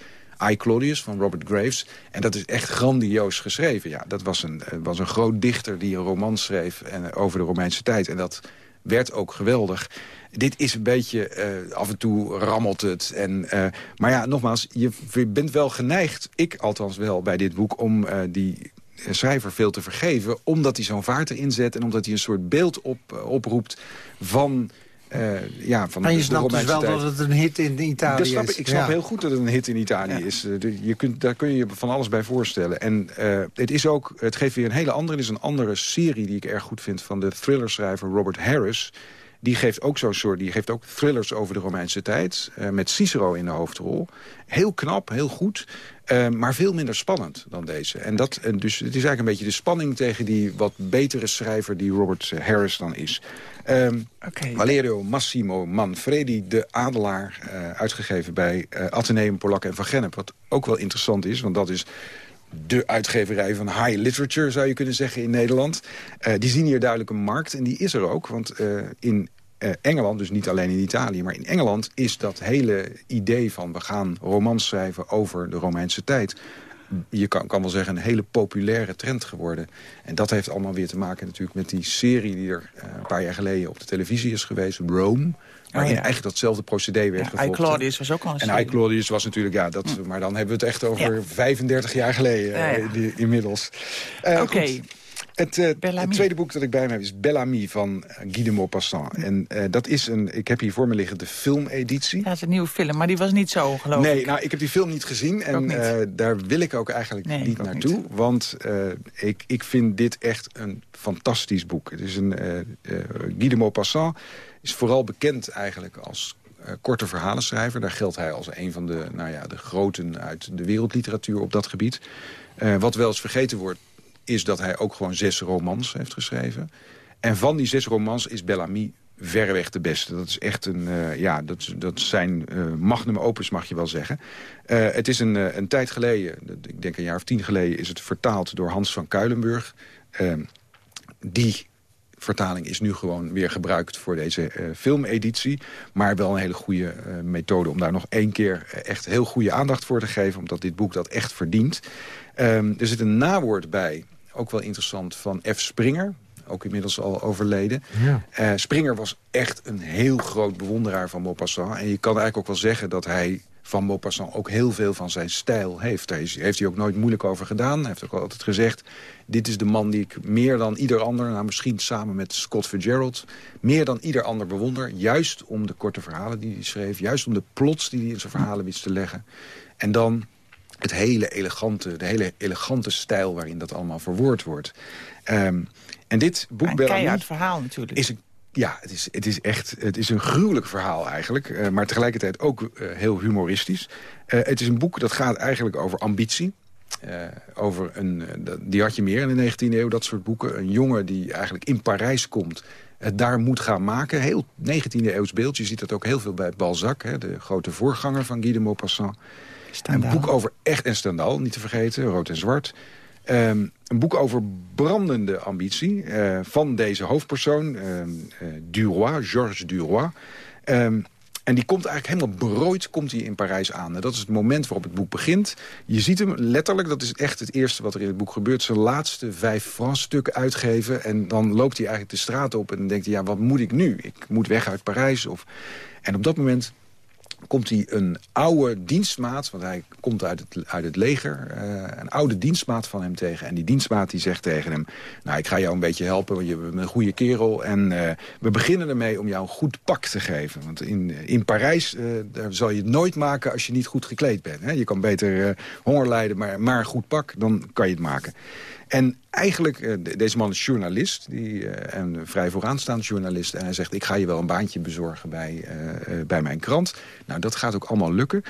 I, Claudius van Robert Graves. En dat is echt grandioos geschreven. Ja, dat was een, was een groot dichter die een roman schreef en, over de Romeinse tijd. En dat werd ook geweldig. Dit is een beetje, af en toe rammelt het. En, maar ja, nogmaals, je, bent wel geneigd, ik althans wel bij dit boek... om die schrijver veel te vergeven, omdat hij zo'n vaart erin zet... en omdat hij een soort beeld op, oproept van uh, ja, van en je snapt dus wel dat het een hit in Italië dat snap is. Ik snap heel goed dat het een hit in Italië is. Uh, je kunt, daar kun je je van alles bij voorstellen. En uh, het, is ook, het geeft weer een hele andere... Het is een andere serie die ik erg goed vind... van de thrillerschrijver Robert Harris. Die geeft ook zo'n soort... Die geeft ook thrillers over de Romeinse tijd. met Cicero in de hoofdrol. Heel knap, heel goed. Uh, maar veel minder spannend dan deze. En dat, en dus het is eigenlijk een beetje de spanning tegen die wat betere schrijver die Robert Harris dan is. Um, okay. Valerio Massimo Manfredi, de adelaar, uh, uitgegeven bij uh, Atheneum Polak en Van Gennep. Wat ook wel interessant is, want dat is de uitgeverij van high literature, zou je kunnen zeggen, in Nederland. Uh, die zien hier duidelijk een markt en die is er ook. Want in uh, Engeland, dus niet alleen in Italië, maar in Engeland... is dat hele idee van we gaan romans schrijven over de Romeinse tijd... je kan, kan wel zeggen een hele populaire trend geworden. En dat heeft allemaal weer te maken natuurlijk met die serie... die er uh, een paar jaar geleden op de televisie is geweest, Rome... Waarin oh, ja. eigenlijk datzelfde procedé werd ja, gevolgd. Claudius was ook al een En I Claudius was natuurlijk, ja, dat, mm. maar dan hebben we het echt over ja. 35 jaar geleden uh, die, inmiddels. Uh, Oké. Okay. Het, uh, het, tweede boek dat ik bij me heb is Bellamy van Guy de Maupassant. En uh, dat is een, ik heb hier voor me liggen de filmeditie. Ja, het is een nieuwe film, maar die was niet zo, geloof nee, ik. nou, ik heb die film niet gezien en niet. Uh, daar wil ik ook eigenlijk nee, niet naartoe. Niet. Want ik, ik vind dit echt een fantastisch boek. Het is een, Guy de Maupassant is vooral bekend eigenlijk als korte verhalenschrijver. Daar geldt hij als een van de, nou ja, de groten uit de wereldliteratuur op dat gebied. wat wel eens vergeten wordt, is dat hij ook gewoon zes romans heeft geschreven. En van die zes romans is Bellamy verreweg de beste. Dat is echt een, uh, ja, dat, dat zijn uh, magnum opus, mag je wel zeggen. Uh, het is een, een tijd geleden, ik denk een jaar of tien geleden... is het vertaald door Hans van Kuilenburg. Ehm, die vertaling is nu gewoon weer gebruikt voor deze filmeditie. Maar wel een hele goede methode om daar nog één keer echt heel goede aandacht voor te geven. Omdat dit boek dat echt verdient. Um, er zit een nawoord bij ook wel interessant, van F. Springer. Ook inmiddels al overleden. Ja. Uh, Springer was echt een heel groot bewonderaar van Maupassant. En je kan eigenlijk ook wel zeggen dat hij van Maupassant ook heel veel van zijn stijl heeft. Daar heeft hij ook nooit moeilijk over gedaan. Hij heeft ook altijd gezegd... dit is de man die ik meer dan ieder ander... nou misschien samen met Scott Fitzgerald... meer dan ieder ander bewonder. Juist om de korte verhalen die hij schreef. Juist om de plots die hij in zijn verhalen wist te leggen. En dan het hele elegante, de hele elegante stijl waarin dat allemaal verwoord wordt. Um, en dit boek... Een keihard verhaal natuurlijk. Is een, ja, het is, het is echt het is een gruwelijk verhaal eigenlijk. Uh, maar tegelijkertijd ook uh, heel humoristisch. Uh, het is een boek dat gaat eigenlijk over ambitie. over een, die had je meer in de 19e eeuw, dat soort boeken. Een jongen die eigenlijk in Parijs komt het daar moet gaan maken. Heel 19e eeuws beeld. Je ziet dat ook heel veel bij Balzac, hè, de grote voorganger van Guy de Maupassant. Een boek over echt en Stendhal, niet te vergeten, rood en zwart. Um, een boek over brandende ambitie uh, van deze hoofdpersoon, um, uh, Duroy, Georges Duroy. Um, en die komt eigenlijk helemaal berooid komt hij in Parijs aan. En dat is het moment waarop het boek begint. Je ziet hem letterlijk, dat is echt het eerste wat er in het boek gebeurt... zijn laatste vijf francs stukken uitgeven. En dan loopt hij eigenlijk de straat op en denkt hij... ja, wat moet ik nu? Ik moet weg uit Parijs. Of... En op dat moment komt hij een oude dienstmaat, want hij komt uit het, uit het leger... Uh, een oude dienstmaat van hem tegen. En die dienstmaat die zegt tegen hem... nou, ik ga jou een beetje helpen, want je bent een goede kerel... en uh, we beginnen ermee om jou een goed pak te geven. Want in, in Parijs uh, daar zal je het nooit maken als je niet goed gekleed bent. Hè? Je kan beter honger lijden, maar, maar goed pak, dan kan je het maken. En eigenlijk, uh, deze man is journalist, die, uh, een vrij vooraanstaand journalist. En hij zegt, ik ga je wel een baantje bezorgen bij, uh, bij mijn krant. Nou, dat gaat ook allemaal lukken.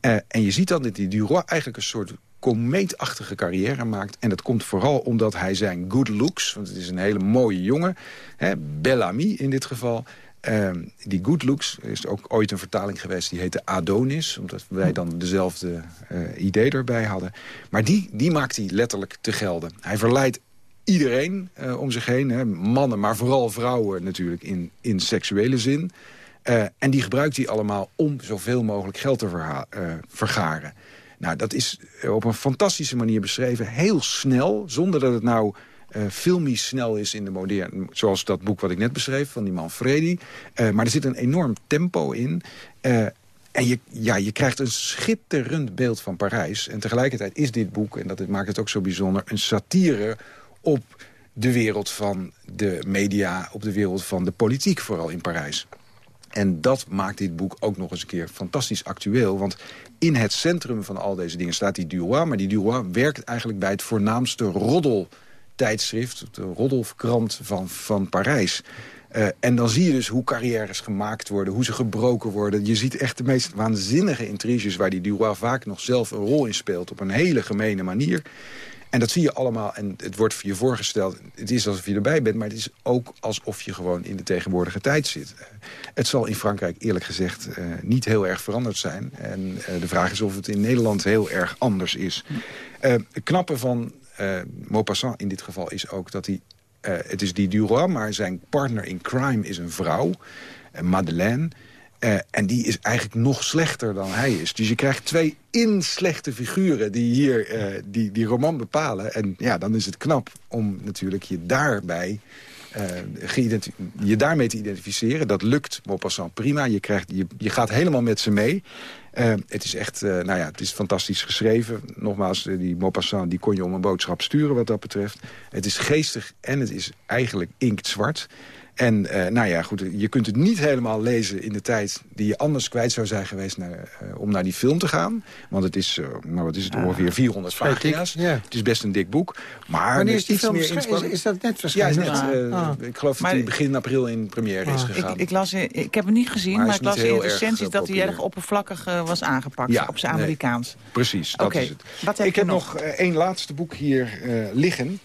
en je ziet dan dat die Duroy eigenlijk een soort komeetachtige carrière maakt. En dat komt vooral omdat hij zijn good looks... want het is een hele mooie jongen, hè, Bellamy in dit geval... Um, die Good Looks is ook ooit een vertaling geweest. Die heette Adonis. Omdat wij dan dezelfde uh, idee erbij hadden. Maar die, die maakt hij letterlijk te gelden. Hij verleidt iedereen uh, om zich heen. Hè, mannen, maar vooral vrouwen natuurlijk in, in seksuele zin. Uh, en die gebruikt hij allemaal om zoveel mogelijk geld te vergaren. Nou, dat is op een fantastische manier beschreven. Heel snel, zonder dat het nou uh, filmisch snel is in de moderne... zoals dat boek wat ik net beschreef van die man Freddy. Uh, maar er zit een enorm tempo in. Uh, en je, ja, je krijgt een schitterend beeld van Parijs. En tegelijkertijd is dit boek, en dat maakt het ook zo bijzonder... een satire op de wereld van de media... op de wereld van de politiek, vooral in Parijs. En dat maakt dit boek ook nog eens een keer fantastisch actueel. Want in het centrum van al deze dingen staat die Duroy. Maar die Duroy werkt eigenlijk bij het voornaamste roddeltijdschrift... de roddelkrant van, van Parijs. Uh, en dan zie je dus hoe carrières gemaakt worden, hoe ze gebroken worden. Je ziet echt de meest waanzinnige intriges... waar die Duroy vaak nog zelf een rol in speelt op een hele gemene manier. En dat zie je allemaal en het wordt je voorgesteld... het is alsof je erbij bent, maar het is ook alsof je gewoon in de tegenwoordige tijd zit. Uh, het zal in Frankrijk eerlijk gezegd uh, niet heel erg veranderd zijn. En uh, de vraag is of het in Nederland heel erg anders is. het knappe van Maupassant in dit geval is ook dat hij... het is die Duroy, maar zijn partner in crime is een vrouw, Madeleine... Uh, en die is eigenlijk nog slechter dan hij is. Dus je krijgt twee in slechte figuren die hier uh, die, die roman bepalen. En ja, dan is het knap om natuurlijk je daarbij... Uh, je daarmee te identificeren. Dat lukt Maupassant prima. Je, krijgt, je, je gaat helemaal met ze mee. Het is echt, nou ja, het is fantastisch geschreven. Nogmaals, die Maupassant die kon je om een boodschap sturen wat dat betreft. Het is geestig en het is eigenlijk inktzwart. En uh, nou ja, goed, je kunt het niet helemaal lezen in de tijd die je anders kwijt zou zijn geweest naar, uh, om naar die film te gaan. Want het is, uh, nou wat is het, ongeveer 400 pagina's. Ja. Het is best een dik boek. Maar Wanneer is die film meer is, is, dat net verschenen? Ja, net, ah. ik geloof maar, dat hij begin april in première ah. is gegaan. Ik, ik, las, ik heb hem niet gezien, maar, maar ik las in de recensies dat hij erg oppervlakkig was aangepakt ja, op zijn Amerikaans. Nee, precies, dat okay. is het. Wat heb ik heb nog één laatste boek hier liggen.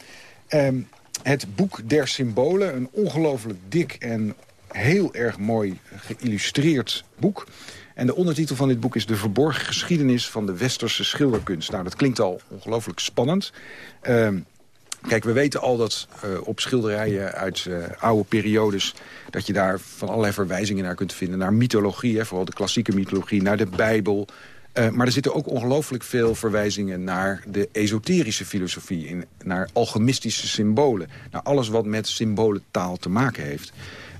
Um, het boek der symbolen, een ongelooflijk dik en heel erg mooi geïllustreerd boek. En de ondertitel van dit boek is De verborgen geschiedenis van de westerse schilderkunst. Nou, dat klinkt al ongelooflijk spannend. Uh, kijk, we weten al dat uh, op schilderijen uit uh, oude periodes... dat je daar van allerlei verwijzingen naar kunt vinden. Naar mythologie, vooral de klassieke mythologie, naar de Bijbel... Uh, maar er zitten ook ongelooflijk veel verwijzingen naar de esoterische filosofie. In, naar alchemistische symbolen. Naar alles wat met symbolentaal te maken heeft.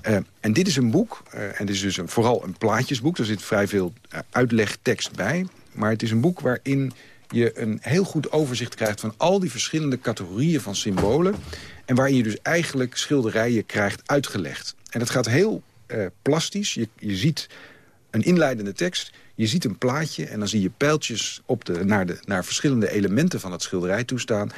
Uh, en dit is een boek, uh, en dit is dus vooral een plaatjesboek. Er zit vrij veel uitlegtekst bij. Maar het is een boek waarin je een heel goed overzicht krijgt... van al die verschillende categorieën van symbolen. En waarin je dus eigenlijk schilderijen krijgt uitgelegd. En dat gaat heel plastisch. Je, je ziet een inleidende tekst je ziet een plaatje en dan zie je pijltjes op de, naar, de, naar verschillende elementen van het schilderij toestaan,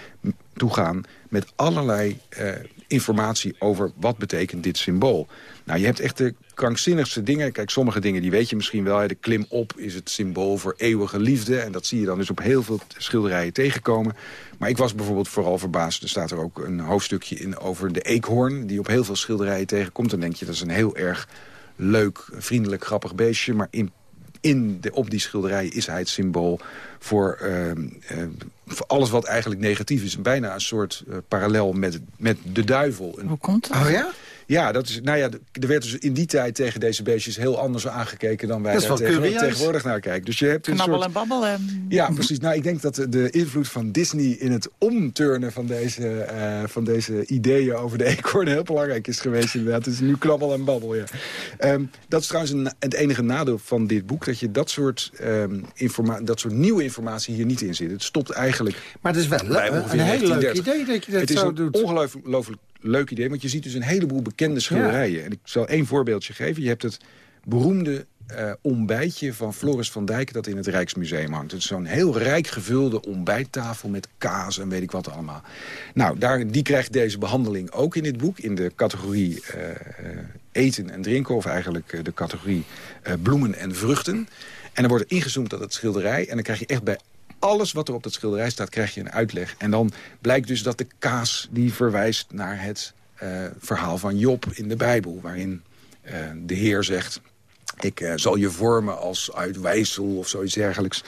toegaan... met allerlei uh, informatie over wat betekent dit symbool. Nou, je hebt echt de krankzinnigste dingen. Kijk, sommige dingen die weet je misschien wel. De klim op is het symbool voor eeuwige liefde. En dat zie je dan dus op heel veel schilderijen tegenkomen. Maar ik was bijvoorbeeld vooral verbaasd. Er staat er ook een hoofdstukje in over de eekhoorn... die op heel veel schilderijen tegenkomt. Dan denk je, dat is een heel erg leuk, vriendelijk, grappig beestje. Maar in in de, op die schilderij is hij het symbool voor, uh, uh, voor alles wat eigenlijk negatief is. Bijna een soort uh, parallel met, met de duivel. Hoe komt dat? Oh ja? Ja, dat is, nou ja, er werd dus in die tijd tegen deze beestjes heel anders aangekeken dan wij daar tegen, tegenwoordig naar kijken. Dus je hebt een Knabbel soort... en babbel. Ja, precies. Nou, ik denk dat de invloed van Disney in het omturnen van deze, uh, van deze ideeën over de eekhoorn heel belangrijk is geweest. Inderdaad, het is nu knabbel en babbel, ja. Um, dat is trouwens een, het enige nadeel van dit boek, dat je dat soort, um, dat soort nieuwe informatie hier niet in zit. Het stopt eigenlijk... Maar het is wel een, een heel leuk idee dat je dat zo doet. Het is een ongelooflijk leuk idee. Want je ziet dus een heleboel bekende schilderijen. En ik zal één voorbeeldje geven. Je hebt het beroemde uh, ontbijtje van Floris van Dijk... dat in het Rijksmuseum hangt. Het is zo'n heel rijk gevulde ontbijttafel met kaas en weet ik wat allemaal. Nou, daar, die krijgt deze behandeling ook in dit boek... in de categorie uh, eten en drinken... of eigenlijk de categorie bloemen en vruchten. En dan wordt er ingezoomd dat het schilderij... en dan krijg je echt bij alles wat er op dat schilderij staat, krijg je een uitleg. En dan blijkt dus dat de kaas die verwijst naar het uh, verhaal van Job in de Bijbel... waarin uh, de Heer zegt, ik uh, zal je vormen als uit wijsel of zoiets dergelijks.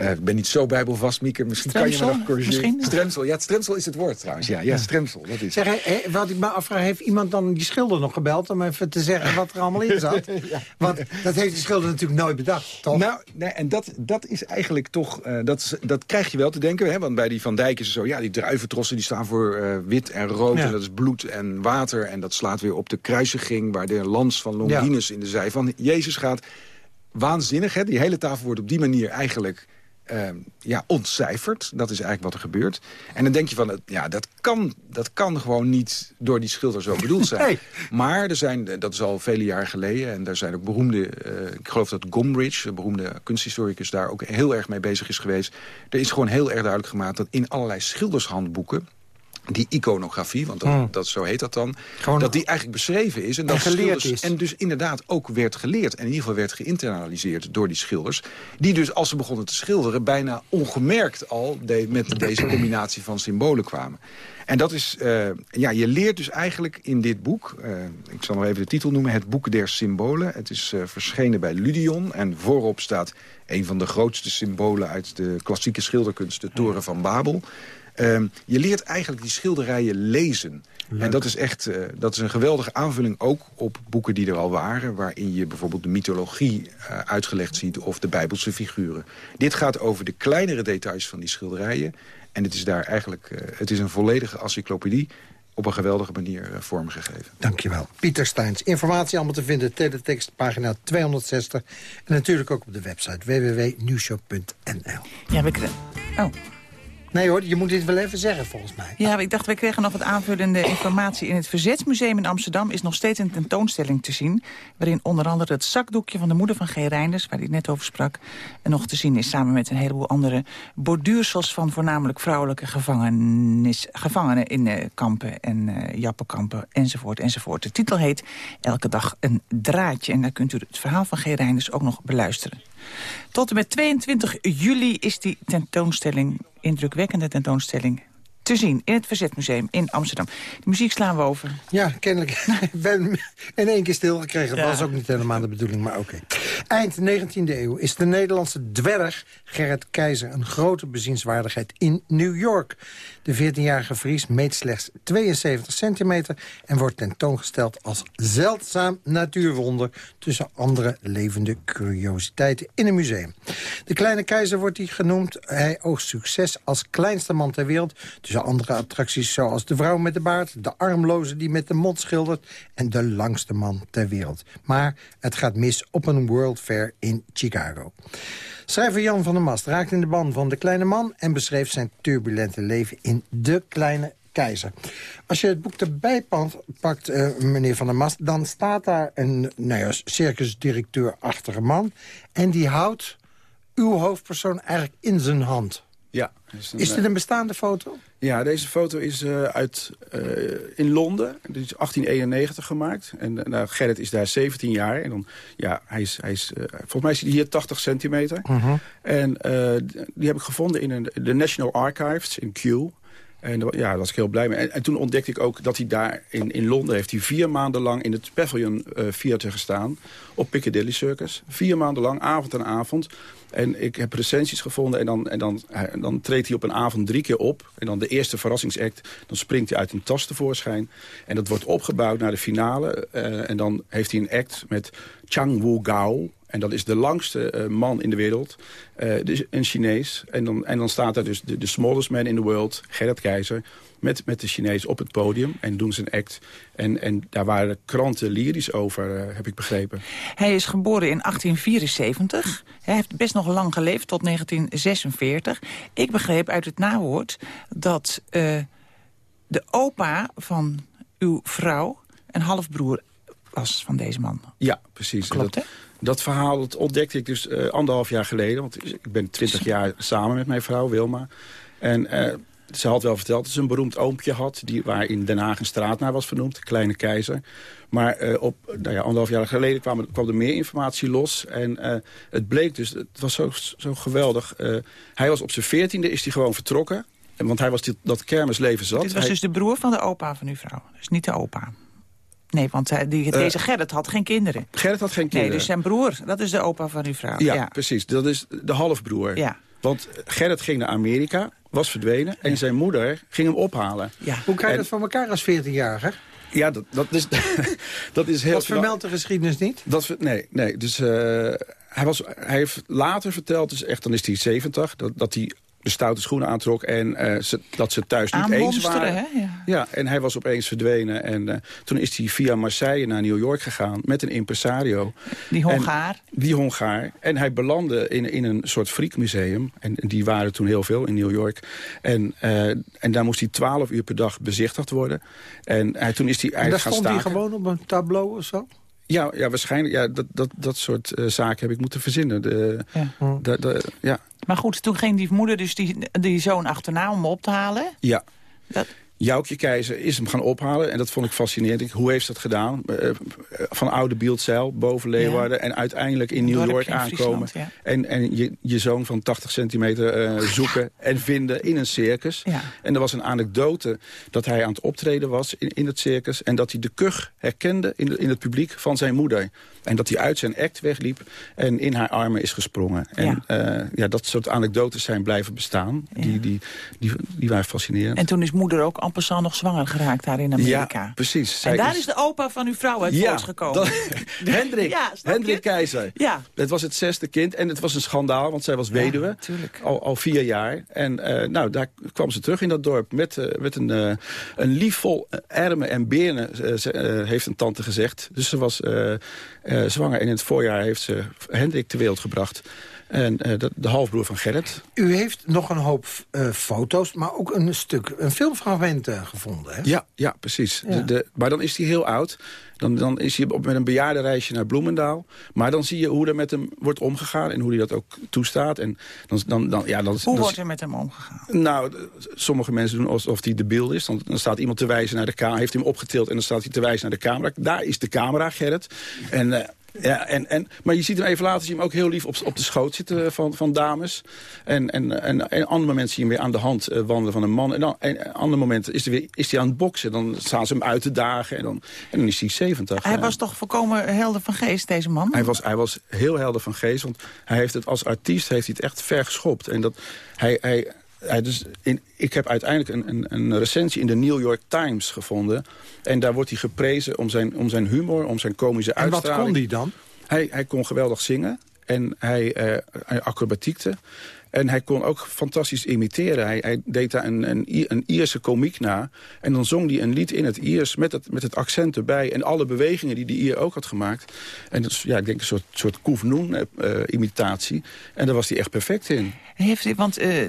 Uh, ik ben niet zo bijbelvast, Mieke. Misschien kan je me nog corrigeren. Stremsel, ja, stremsel is het woord trouwens. Ja, ja, stremsel, dat is zeg, Wat ik me afvraag, heeft iemand dan die schilder nog gebeld... om even te zeggen wat er allemaal in *laughs* zat? Want dat heeft die schilder natuurlijk nooit bedacht, toch? Nou, nee, en dat, dat is eigenlijk toch... Uh, dat, dat krijg je wel te denken, hè, want bij die Van Dijk is het zo... ja, die druiventrossen die staan voor uh, wit en rood... en dat is bloed en water... en dat slaat weer op de kruisiging... waar de lans van Longinus in de zij van Jezus gaat. Waanzinnig, hè? Die hele tafel wordt op die manier eigenlijk uh, ja, ontcijferd. Dat is eigenlijk wat er gebeurt. En dan denk je van, ja, dat kan, dat kan gewoon niet door die schilder zo bedoeld *laughs* zijn. Maar er zijn, dat is al vele jaren geleden... en daar zijn ook beroemde, uh, ik geloof dat Gombrich... een beroemde kunsthistoricus, daar ook heel erg mee bezig is geweest. Er is gewoon heel erg duidelijk gemaakt dat in allerlei schildershandboeken die iconografie, want dat, hmm. dat, zo heet dat dan... dat die eigenlijk beschreven is. En, dat geleerd is. En dus inderdaad ook werd geleerd. En in ieder geval werd geïnternaliseerd door die schilders. Die dus, als ze begonnen te schilderen... bijna ongemerkt al met deze *clears throat* combinatie van symbolen kwamen. En dat is, uh, ja, je leert dus eigenlijk in dit boek... Uh, ik zal nog even de titel noemen, Het Boek der Symbolen. Het is uh, verschenen bij Ludion en voorop staat... een van de grootste symbolen uit de klassieke schilderkunst... de Toren van Babel. Ehm, je leert eigenlijk die schilderijen lezen. En dat is echt dat is een geweldige aanvulling ook op boeken die er al waren... waarin je bijvoorbeeld de mythologie uitgelegd ziet of de bijbelse figuren. Dit gaat over de kleinere details van die schilderijen. En het is daar eigenlijk uh, het is een volledige encyclopedie op een geweldige manier vormgegeven. Dankjewel. Pieter Steins. Informatie allemaal te vinden, teletext, pagina 260. En natuurlijk ook op de website www.nieuwshow.nl. Ja, we... Oh. Nee hoor, je moet dit wel even zeggen volgens mij. Ja, ik dacht, wij kregen nog wat aanvullende informatie. In het Verzetsmuseum in Amsterdam is nog steeds een tentoonstelling te zien... waarin onder andere het zakdoekje van de moeder van G. Reinders... waar hij net over sprak, nog te zien is... samen met een heleboel andere borduursels van voornamelijk vrouwelijke gevangenis, gevangenen... in uh, kampen en uh, jappenkampen enzovoort enzovoort. De titel heet Elke dag een draadje. En daar kunt u het verhaal van G. Reinders ook nog beluisteren. Tot en met 22 juli is die tentoonstelling, indrukwekkende tentoonstelling te zien in het Verzetmuseum in Amsterdam. De muziek slaan we over. Ja, kennelijk. *laughs* we hebben in één keer stilgekregen. Dat was ook niet helemaal de bedoeling, maar oké. Eind 19e eeuw is de Nederlandse dwerg Gerrit Keizer... een grote bezienswaardigheid in New York. De 14-jarige Vries meet slechts 72 centimeter... en wordt tentoongesteld als zeldzaam natuurwonder... tussen andere levende curiositeiten in een museum. De kleine keizer wordt hij genoemd. Hij oogst succes als kleinste man ter wereld... tussen andere attracties zoals de vrouw met de baard... de armloze die met de mond schildert... en de langste man ter wereld. Maar het gaat mis op een World Fair in Chicago. Schrijver Jan van der Mast raakt in de ban van de kleine man... en beschreef zijn turbulente leven in De Kleine Keizer. Als je het boek erbij pakt, uh, meneer Van der Mast... dan staat daar een nou ja, circusdirecteur-achtige man... en die houdt uw hoofdpersoon eigenlijk in zijn hand. Ja. Is, is dit een bestaande foto? Ja, deze foto is uh, uit, uh, in Londen. Dit is 1891 gemaakt. En nou, Gerrit is daar 17 jaar. En dan, ja, hij is, hij is, uh, volgens mij is hij hier 80 centimeter. Uh -huh. En die heb ik gevonden in een, de National Archives in Kew. En ja, daar was ik heel blij mee. En, en, toen ontdekte ik ook dat hij daar in, in Londen... heeft hij vier maanden lang in het Pavilion uh, Theater gestaan... op Piccadilly Circus. Vier maanden lang, avond en avond. En ik heb recensies gevonden en dan, en dan, dan treedt hij op een avond drie keer op. En dan de eerste verrassingsact, dan springt hij uit een tas tevoorschijn. En dat wordt opgebouwd naar de finale. Uh, en dan heeft hij een act met Chang Wu Gao. En dat is de langste uh, man in de wereld. Uh, dus een Chinees. En dan, en dan staat daar dus de, de smallest man in the world, Gerrit Keizer met, met de Chinees op het podium en doen zijn act. En, en daar waren de kranten lyrisch over, uh, heb ik begrepen. Hij is geboren in 1874. Hij heeft best nog lang geleefd, tot 1946. Ik begreep uit het nawoord dat de opa van uw vrouw... een halfbroer was van deze man. Ja, precies. Klopt, dat, dat verhaal dat ontdekte ik dus uh, anderhalf jaar geleden. Want ik ben twintig jaar samen met mijn vrouw, Wilma. En uh, ze had wel verteld dat ze een beroemd oompje had... Die, waar in Den Haag een straat naar was vernoemd, Kleine Keizer. Maar uh, op nou ja, anderhalf jaar geleden kwam, kwam er meer informatie los. En uh, het bleek dus, het was zo, zo geweldig. Uh, hij was op zijn veertiende, is hij gewoon vertrokken. Want hij was dit, dat kermisleven zat. Dit was hij... dus de broer van de opa van uw vrouw, dus niet de opa. Nee, want hij, die, deze Gerrit had geen kinderen. Gerrit had geen kinderen. Nee, dus zijn broer, dat is de opa van uw vrouw. Ja, ja. precies. Dat is de halfbroer. Ja. Want Gerrit ging naar Amerika, was verdwenen... en zijn moeder ging hem ophalen. Ja. Hoe krijg je En- dat voor elkaar als 14-jarige? Ja, dat, dat, is, *laughs* dat is heel... Dat vermeldt de geschiedenis niet? Dat, nee, nee. Dus eh, hij, was, hij heeft later verteld, dus echt, dan is hij 70... dat, dat hij de stoute schoenen aantrok en eh, ze, dat ze thuis niet eens waren. hè? Ja. Ja, en hij was opeens verdwenen. En eh, toen is hij via Marseille naar New York gegaan met een impresario. Die Hongaar. En, die Hongaar. En hij belandde in, in een soort friekmuseum. En die waren toen heel veel in New York. En, eh, en daar moest hij twaalf uur per dag bezichtigd worden. En hij, toen is hij En eigenlijk daar gaan stond hij gewoon op een tableau of zo? Ja, ja waarschijnlijk. Ja, dat, dat, dat soort eh, zaken heb ik moeten verzinnen. De, Ja. de, de- ja. Maar goed, toen ging die moeder dus die, die zoon achterna om hem op te halen. ja. Dat, Joukje Keizer is hem gaan ophalen. En dat vond ik fascinerend. Ik, hoe heeft dat gedaan? Eh, van Oude Bieltzeil, boven Leeuwarden. En uiteindelijk in New York aankomen. Ja. En, en je, je zoon van 80 centimeter eh, zoeken en vinden in een circus. Ja. En er was een anekdote dat hij aan het optreden was in, in het circus. En dat hij de kuch herkende in, de- in het publiek van zijn moeder. En dat hij uit zijn act wegliep en in haar armen is gesprongen. En ja, ja dat soort anekdotes zijn blijven bestaan. Die, die, die, die waren fascinerend. en toen is moeder ook en passant nog zwanger geraakt daar in Amerika. Ja, precies. en daar is... de opa van uw vrouw uit Ja, voortgekomen. dat- *laughs* Hendrik, Ja, Hendrik? Keizer. Ja. Het was het zesde kind en het was een schandaal, want zij was weduwe. al, al vier jaar. En eh, nou, daar kwam ze terug in dat dorp met, eh, met een, eh, een liefvol ermen en benen, eh, eh, heeft een tante gezegd. Dus ze was eh, eh, zwanger en in het voorjaar heeft ze Hendrik ter wereld gebracht. En eh, dat, de halfbroer van Gerrit. U heeft nog een hoop eh, foto's, maar ook een stuk, een filmfragment eh, gevonden, hè? Ja, ja precies. Ja. De, de- maar dan is hij heel oud. Dan, dan is hij op, met een bejaardenreisje naar Bloemendaal. Maar dan zie je hoe er met hem wordt omgegaan en hoe hij dat ook toestaat. En dan, dan, dan, ja, Hoe wordt er met hem omgegaan? Nou, sommige mensen doen alsof hij debiel is. Dan, dan staat iemand te wijzen naar de camera. Heeft hem opgetild en dan staat hij te wijzen naar de camera. Daar is de camera, Gerrit. En, eh, ja, en, en, maar je ziet hem even later zie je hem ook heel lief op, op de schoot zitten van, van dames. En, en, en, en andere momenten zie je hem weer aan de hand eh, wandelen van een man. En dan en, andere momenten is hij, weer, is hij aan het boksen. Dan staan ze hem uit te dagen. En dan, en dan is hij 70. Hij Ja. was toch volkomen helder van geest, deze man? Hij was, hij was heel helder van geest, want hij heeft het als artiest heeft hij het echt ver geschopt. En dat hij, hij, hij dus in, ik heb uiteindelijk een, een, een recensie in de New York Times gevonden. En daar wordt hij geprezen om zijn, om zijn humor, om zijn komische En wat uitstraling. kon die dan? Hij, hij kon geweldig zingen en hij, eh hij acrobatiekte. En hij kon ook fantastisch imiteren. Hij, hij deed daar een, een, een Ierse komiek na. En dan zong hij een lied in het Iers met het, met het accent erbij. En alle bewegingen die die Ier ook had gemaakt. En dat is, ja, ik denk een soort, soort Koef-Noen-imitatie. en daar was hij echt perfect in. Heeft u, want eh,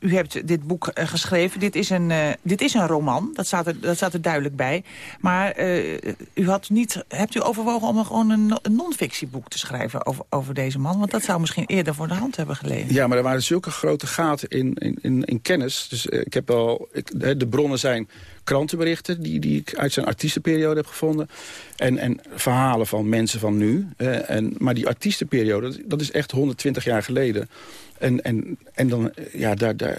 u hebt dit boek eh, geschreven. Dit is, een, eh, dit is een roman, dat staat er, dat staat er duidelijk bij. Maar eh, u had niet, hebt u overwogen om er gewoon een, een non-fictieboek te schrijven over, over deze man? Want dat zou misschien eerder voor de hand hebben gelegen. Ja, maar er waren zulke grote gaten in, in, in, in kennis. Dus eh, ik heb al, ik, de bronnen zijn krantenberichten die, die ik uit zijn artiestenperiode heb gevonden. En, en verhalen van mensen van nu. en, maar die artiestenperiode, dat is echt 120 jaar geleden. En, en, en dan, ja, daar, daar,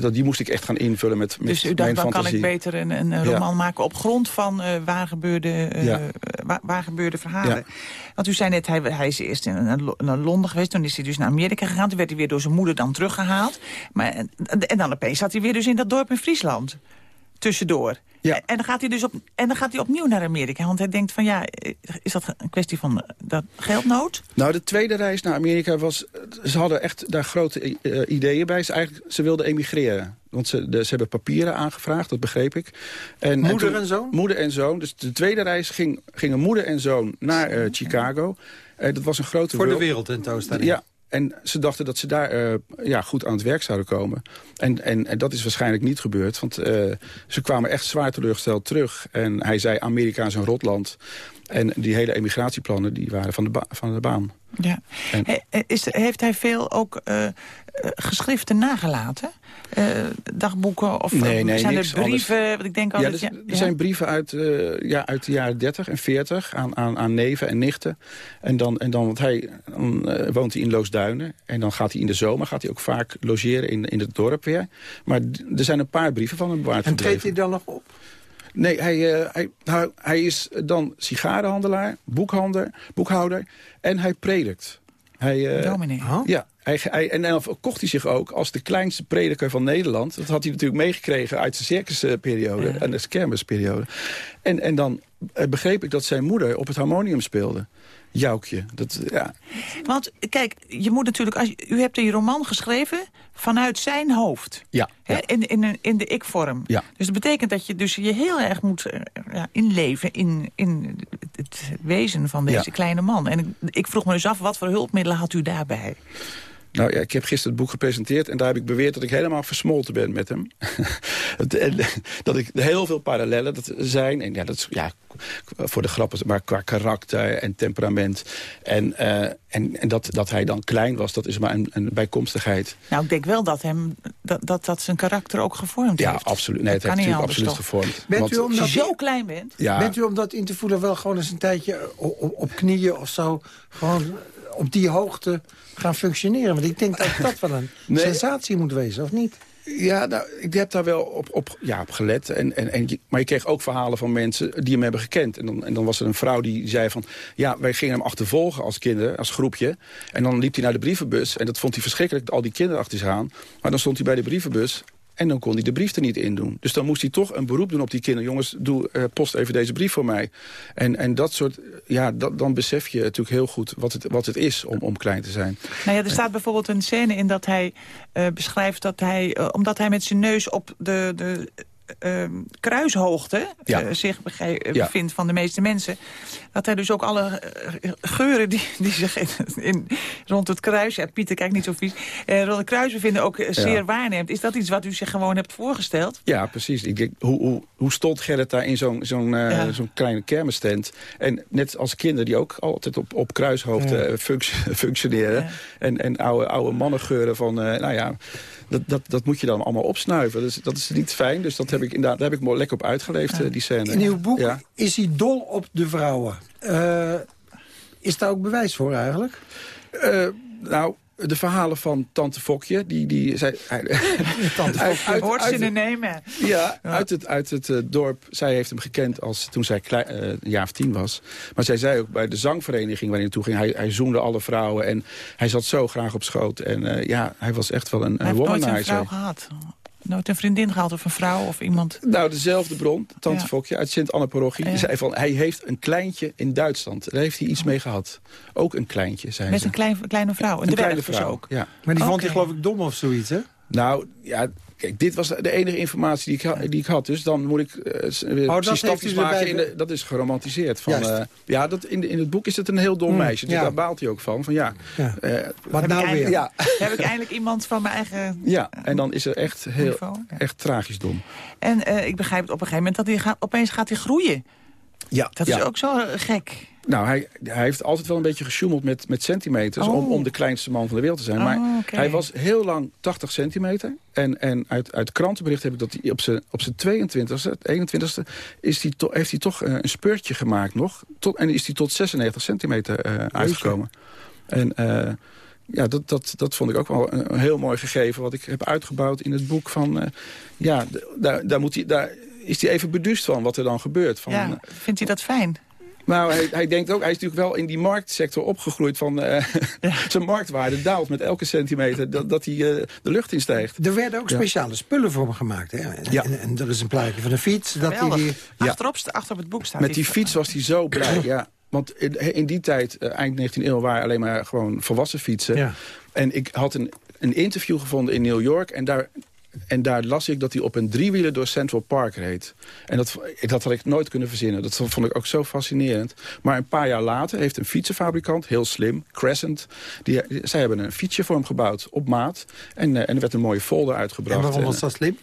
dat, die moest ik echt gaan invullen met, met Dus u mijn dan kan ik beter een, een Ja. roman maken op grond van eh, waar, gebeurde, eh, Ja. waar, waar gebeurde verhalen. Ja. Want u zei net, hij, hij is eerst in, naar Londen geweest, toen is hij dus naar Amerika gegaan. Toen werd hij weer door zijn moeder dan teruggehaald. Maar, en, en dan opeens zat hij weer dus in dat dorp in Friesland. Tussendoor. Ja. En, en dan gaat hij dus op, en dan gaat hij opnieuw naar Amerika. Want hij denkt van ja, eh, is dat een kwestie van eh, dat geldnood? Nou, de tweede reis naar Amerika was... Ze hadden echt daar grote eh, ideeën bij. Ze, eigenlijk, ze wilden emigreren. Want ze, de, ze hebben papieren aangevraagd, dat begreep ik. En, Moeder toen- en zoon? Moeder en zoon. Dus de tweede reis ging, gingen moeder en zoon naar eh, Chicago. Eh, dat was een grote... Voor de wereldtentoonstelling. Ja, en ze dachten dat ze daar eh, ja, goed aan het werk zouden komen. En, en, en dat is waarschijnlijk niet gebeurd. Want eh, ze kwamen echt zwaar teleurgesteld terug. En hij zei, Amerika is een rotland. En die hele emigratieplannen die waren van de, van de baan. Ja. En- He- Is, heeft hij veel ook eh, eh, geschriften nagelaten? Eh, dagboeken of Nee, eh, nee, zijn niks er brieven? Want ik denk Ja, altijd, er, ja, er zijn brieven uit, eh, ja, uit de jaren 30 en 40 aan, aan, aan neven en nichten. En dan, en dan want hij dan, eh, woont hij in Loosduinen. En dan gaat hij in de zomer gaat hij ook vaak logeren in, in het dorp weer. Maar er zijn een paar brieven van hem bewaard En treedt hij dan nog op? Nee, hij, eh, hij, nou, hij is dan sigarenhandelaar, boekhouder, boekhouder en hij predikt. Hij, eh, Dominee. Ja, hij, hij- en dan kocht hij zich ook als de kleinste prediker van Nederland. Dat had hij natuurlijk meegekregen uit zijn circusperiode en de kermisperiode. En, en dan eh, begreep ik dat zijn moeder op het harmonium speelde. Joukje. Dat, ja. Want kijk, je moet natuurlijk, als je, u hebt die roman geschreven vanuit zijn hoofd. Ja, Hè, in, in, in de ik-vorm. Ja. Dus dat betekent dat je dus je heel erg moet eh, ja, inleven in, in het wezen van deze Ja. kleine man. En ik, ik vroeg me dus af, wat voor hulpmiddelen had u daarbij? Nou ja, ik heb gisteren het boek gepresenteerd... en daar heb ik beweerd dat ik helemaal versmolten ben met hem. *laughs* Het- en, dat ik heel veel parallellen dat zijn. En ja, dat is ja, voor de grappen, maar qua karakter en temperament. En, eh, en, en dat, dat hij dan klein was, dat is maar een, een bijkomstigheid. Nou, ik denk wel dat hem, dat, dat, dat zijn karakter ook gevormd Ja, heeft. absoluut. Nee, het Dat heeft kan niet natuurlijk absoluut toch? gevormd. Bent Want- u Als omdat je zo klein bent. ja, Bent u om dat in te voelen wel gewoon eens een tijdje op, op, op knieën of zo... gewoon op die hoogte gaan functioneren? Want ik denk dat dat wel een *laughs* Nee. sensatie moet wezen, of niet? Ja, nou, ik heb daar wel op, op, ja, op gelet. En, en, en, maar je kreeg ook verhalen van mensen die hem hebben gekend. En dan, en dan was er een vrouw die zei van... ja, wij gingen hem achtervolgen als kinderen, als groepje. En dan liep hij naar de brievenbus. En dat vond hij verschrikkelijk, al die kinderen achter zich aan. Maar dan stond hij bij de brievenbus... En dan kon hij de brief er niet in doen. Dus dan moest hij toch een beroep doen op die kinderen. Jongens, doe, eh, post even deze brief voor mij. En, en dat soort, ja, dat, dan besef je natuurlijk heel goed wat het, wat het is om, om klein te zijn. Nou ja, er staat bijvoorbeeld een scène in dat hij eh, beschrijft dat hij, eh, omdat hij met zijn neus op de, de eh, kruishoogte Ja. eh, zich eh, Ja. bevindt van de meeste mensen, dat hij dus ook alle eh, geuren die, die zich in, in- rond het kruis, ja, Pieter kijkt niet zo vies, eh, rond het kruis bevinden ook zeer waarneemt. Is dat iets wat u zich gewoon hebt voorgesteld? Ja, precies. Ik denk, hoe, hoe, hoe stond Gerrit daar in zo'n zo'n eh, Ja. zo'n kleine kermistent? En net als kinderen die ook altijd op, op kruishoofd funct- *laughs* functioneren. Ja. En, en oude, oude mannengeuren van, eh, nou ja, dat, dat, dat moet je dan allemaal opsnuiven. Dus dat is niet fijn. Dus dat heb ik inderdaad, daar heb ik mooi lekker op uitgeleefd, eh, die scène. In uw boek Ja. is hij dol op de vrouwen. Eh, is daar ook bewijs voor eigenlijk? Eh, nou, de verhalen van Tante Fokje, die, die zei... *laughs* Tante uit, uit, Hoort ze uit- nemen. Ja, uit het, uit het eh, dorp. Zij heeft hem gekend als, toen zij klein, eh, een jaar of tien was. Maar zij zei ook bij de zangvereniging waar hij naartoe ging... hij, hij zoende alle vrouwen en hij zat zo graag op schoot. En eh, ja, hij was echt wel een, Hij een heeft nooit een womanizer. vrouw gehad. Nooit een vriendin gehad of een vrouw of iemand. Nou, dezelfde bron, Tante Ja. Fokje uit Sint-Anne-parochie. Ja. Die zei van, hij heeft een kleintje in Duitsland. Daar heeft hij iets mee gehad. Ook een kleintje, zei Met ze. een klein, kleine vrouw. Een, Een kleine vrouw, ook. ja. Maar die vond hij geloof ik dom of zoiets, hè? Nou, ja, kijk, dit was de enige informatie die ik, ha- die ik had. Dus dan moet ik eh, s- weer dat precies heeft stapjes u erbij maken. In de, dat is geromantiseerd. Van, eh, ja, dat in, de, in het boek is het een heel dom meisje. Dus ja. daar baalt hij ook van. van ja, Ja. eh, Wat Heb nou ik weer? eigenlijk- ja, *laughs* Heb ik eindelijk iemand van mijn eigen ja, en dan is er echt, heel, niveau? Ja. echt tragisch dom. En eh, ik begrijp het op een gegeven moment dat hij gaat, opeens gaat hij groeien. Ja, Dat ja. is ook zo gek. Nou, hij, hij heeft altijd wel een beetje gesjoemeld met, met centimeters... Oh. Om, om de kleinste man van de wereld te zijn. Oh, maar oké. hij was heel lang 80 centimeter. En, en uit, uit krantenbericht heb ik dat hij op zijn, op zijn 22e, 21e... Is hij to, heeft hij toch eh, een speurtje gemaakt nog. Tot, en is hij tot 96 centimeter eh, uitgekomen. En... eh, ja, dat, dat, dat vond ik ook wel een, heel mooi gegeven... wat ik heb uitgebouwd in het boek van... ja, daar, daar, moet hij, daar is hij even beduust van wat er dan gebeurt. Van, Ja, vindt hij dat fijn? Nou, hij, hij denkt ook, hij is natuurlijk wel in die marktsector opgegroeid van eh, *laughs* zijn marktwaarde daalt met elke centimeter dat, dat hij eh, de lucht instijgt. Er werden ook Ja. speciale spullen voor hem gemaakt. Hè? En, Ja. en, en er is een plaatje van een fiets. Dat hij die, Ja. Achterop, achter op het boek staat Met die fiets was hij zo *clears throat* blij, ja. Want in, in die tijd, eh, eind 19e eeuw, waren alleen maar gewoon volwassen fietsen. Ja. En ik had een, een interview gevonden in New York en daar... En daar las ik dat hij op een driewieler door Central Park reed. En dat, dat had ik nooit kunnen verzinnen. Dat vond ik ook zo fascinerend. Maar een paar jaar later heeft een fietsenfabrikant, heel slim, Crescent... Die, zij hebben een fietsje voor hem gebouwd op maat. En, eh, en er werd een mooie folder uitgebracht. en waarom En, was dat slim?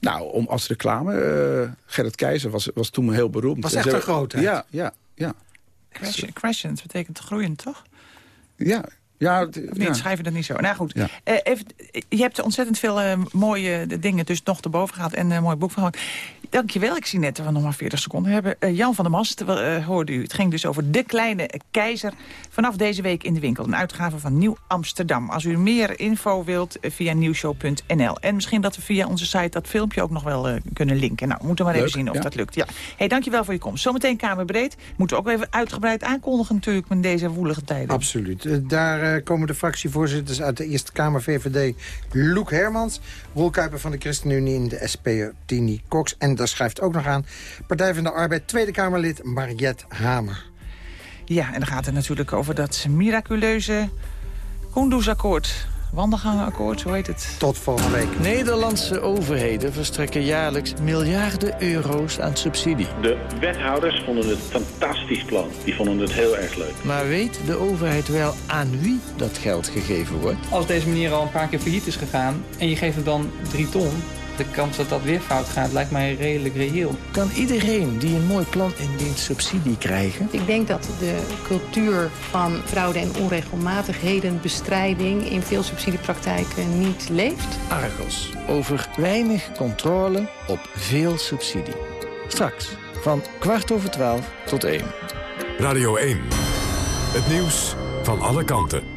Nou, om als reclame. eh, Gerrit Keizer was, was toen heel beroemd. Was En echt een grootheid. Ja, ja, ja. Crescent, crescent betekent groeiend, toch? Ja, ja, Of niet? ja. Je dat niet zo? Nou goed, Ja. Eh, even, je hebt ontzettend veel eh, mooie dingen dus nog te boven gehad en een mooi boek van gemaakt. Dankjewel. Ik zie net dat we nog maar 40 seconden hebben. Uh, Jan van der Mast, uh, hoorde u. Het ging dus over De Kleine Keizer. Vanaf deze week in de winkel. Een uitgave van Nieuw Amsterdam. Als u meer info wilt, uh, via nieuwshow.nl. En misschien dat we via onze site dat filmpje ook nog wel kunnen linken. Nou, we moeten maar even zien of dat lukt. Ja. Hey, dankjewel voor je komst. Zometeen Kamerbreed. Moeten we ook even uitgebreid aankondigen natuurlijk met deze woelige tijden. Absoluut. daar komen de fractievoorzitters uit de Eerste Kamer VVD. Loek Hermans, Roel Kuiper van de ChristenUnie in de SP, Tini Cox. En daar schrijft ook nog aan Partij van de Arbeid Tweede Kamerlid Mariette Hamer. Ja, en dan gaat het natuurlijk over dat miraculeuze Kunduz-akkoord. Wandelgangenakkoord, zo heet het. Tot volgende week. Nederlandse overheden verstrekken jaarlijks miljarden euro's aan subsidie. De wethouders vonden het een fantastisch plan. Die vonden het heel erg leuk. Maar weet de overheid wel aan wie dat geld gegeven wordt? Als deze manier al een paar keer failliet is gegaan en je geeft hem dan drie ton de kans dat dat weer fout gaat lijkt mij redelijk reëel. Kan iedereen die een mooi plan indient subsidie krijgen? Ik denk dat de cultuur van fraude en onregelmatigheden bestrijding in veel subsidiepraktijken niet leeft. Argos, over weinig controle op veel subsidie. Straks van kwart over twaalf tot één. Radio 1, het nieuws van alle kanten.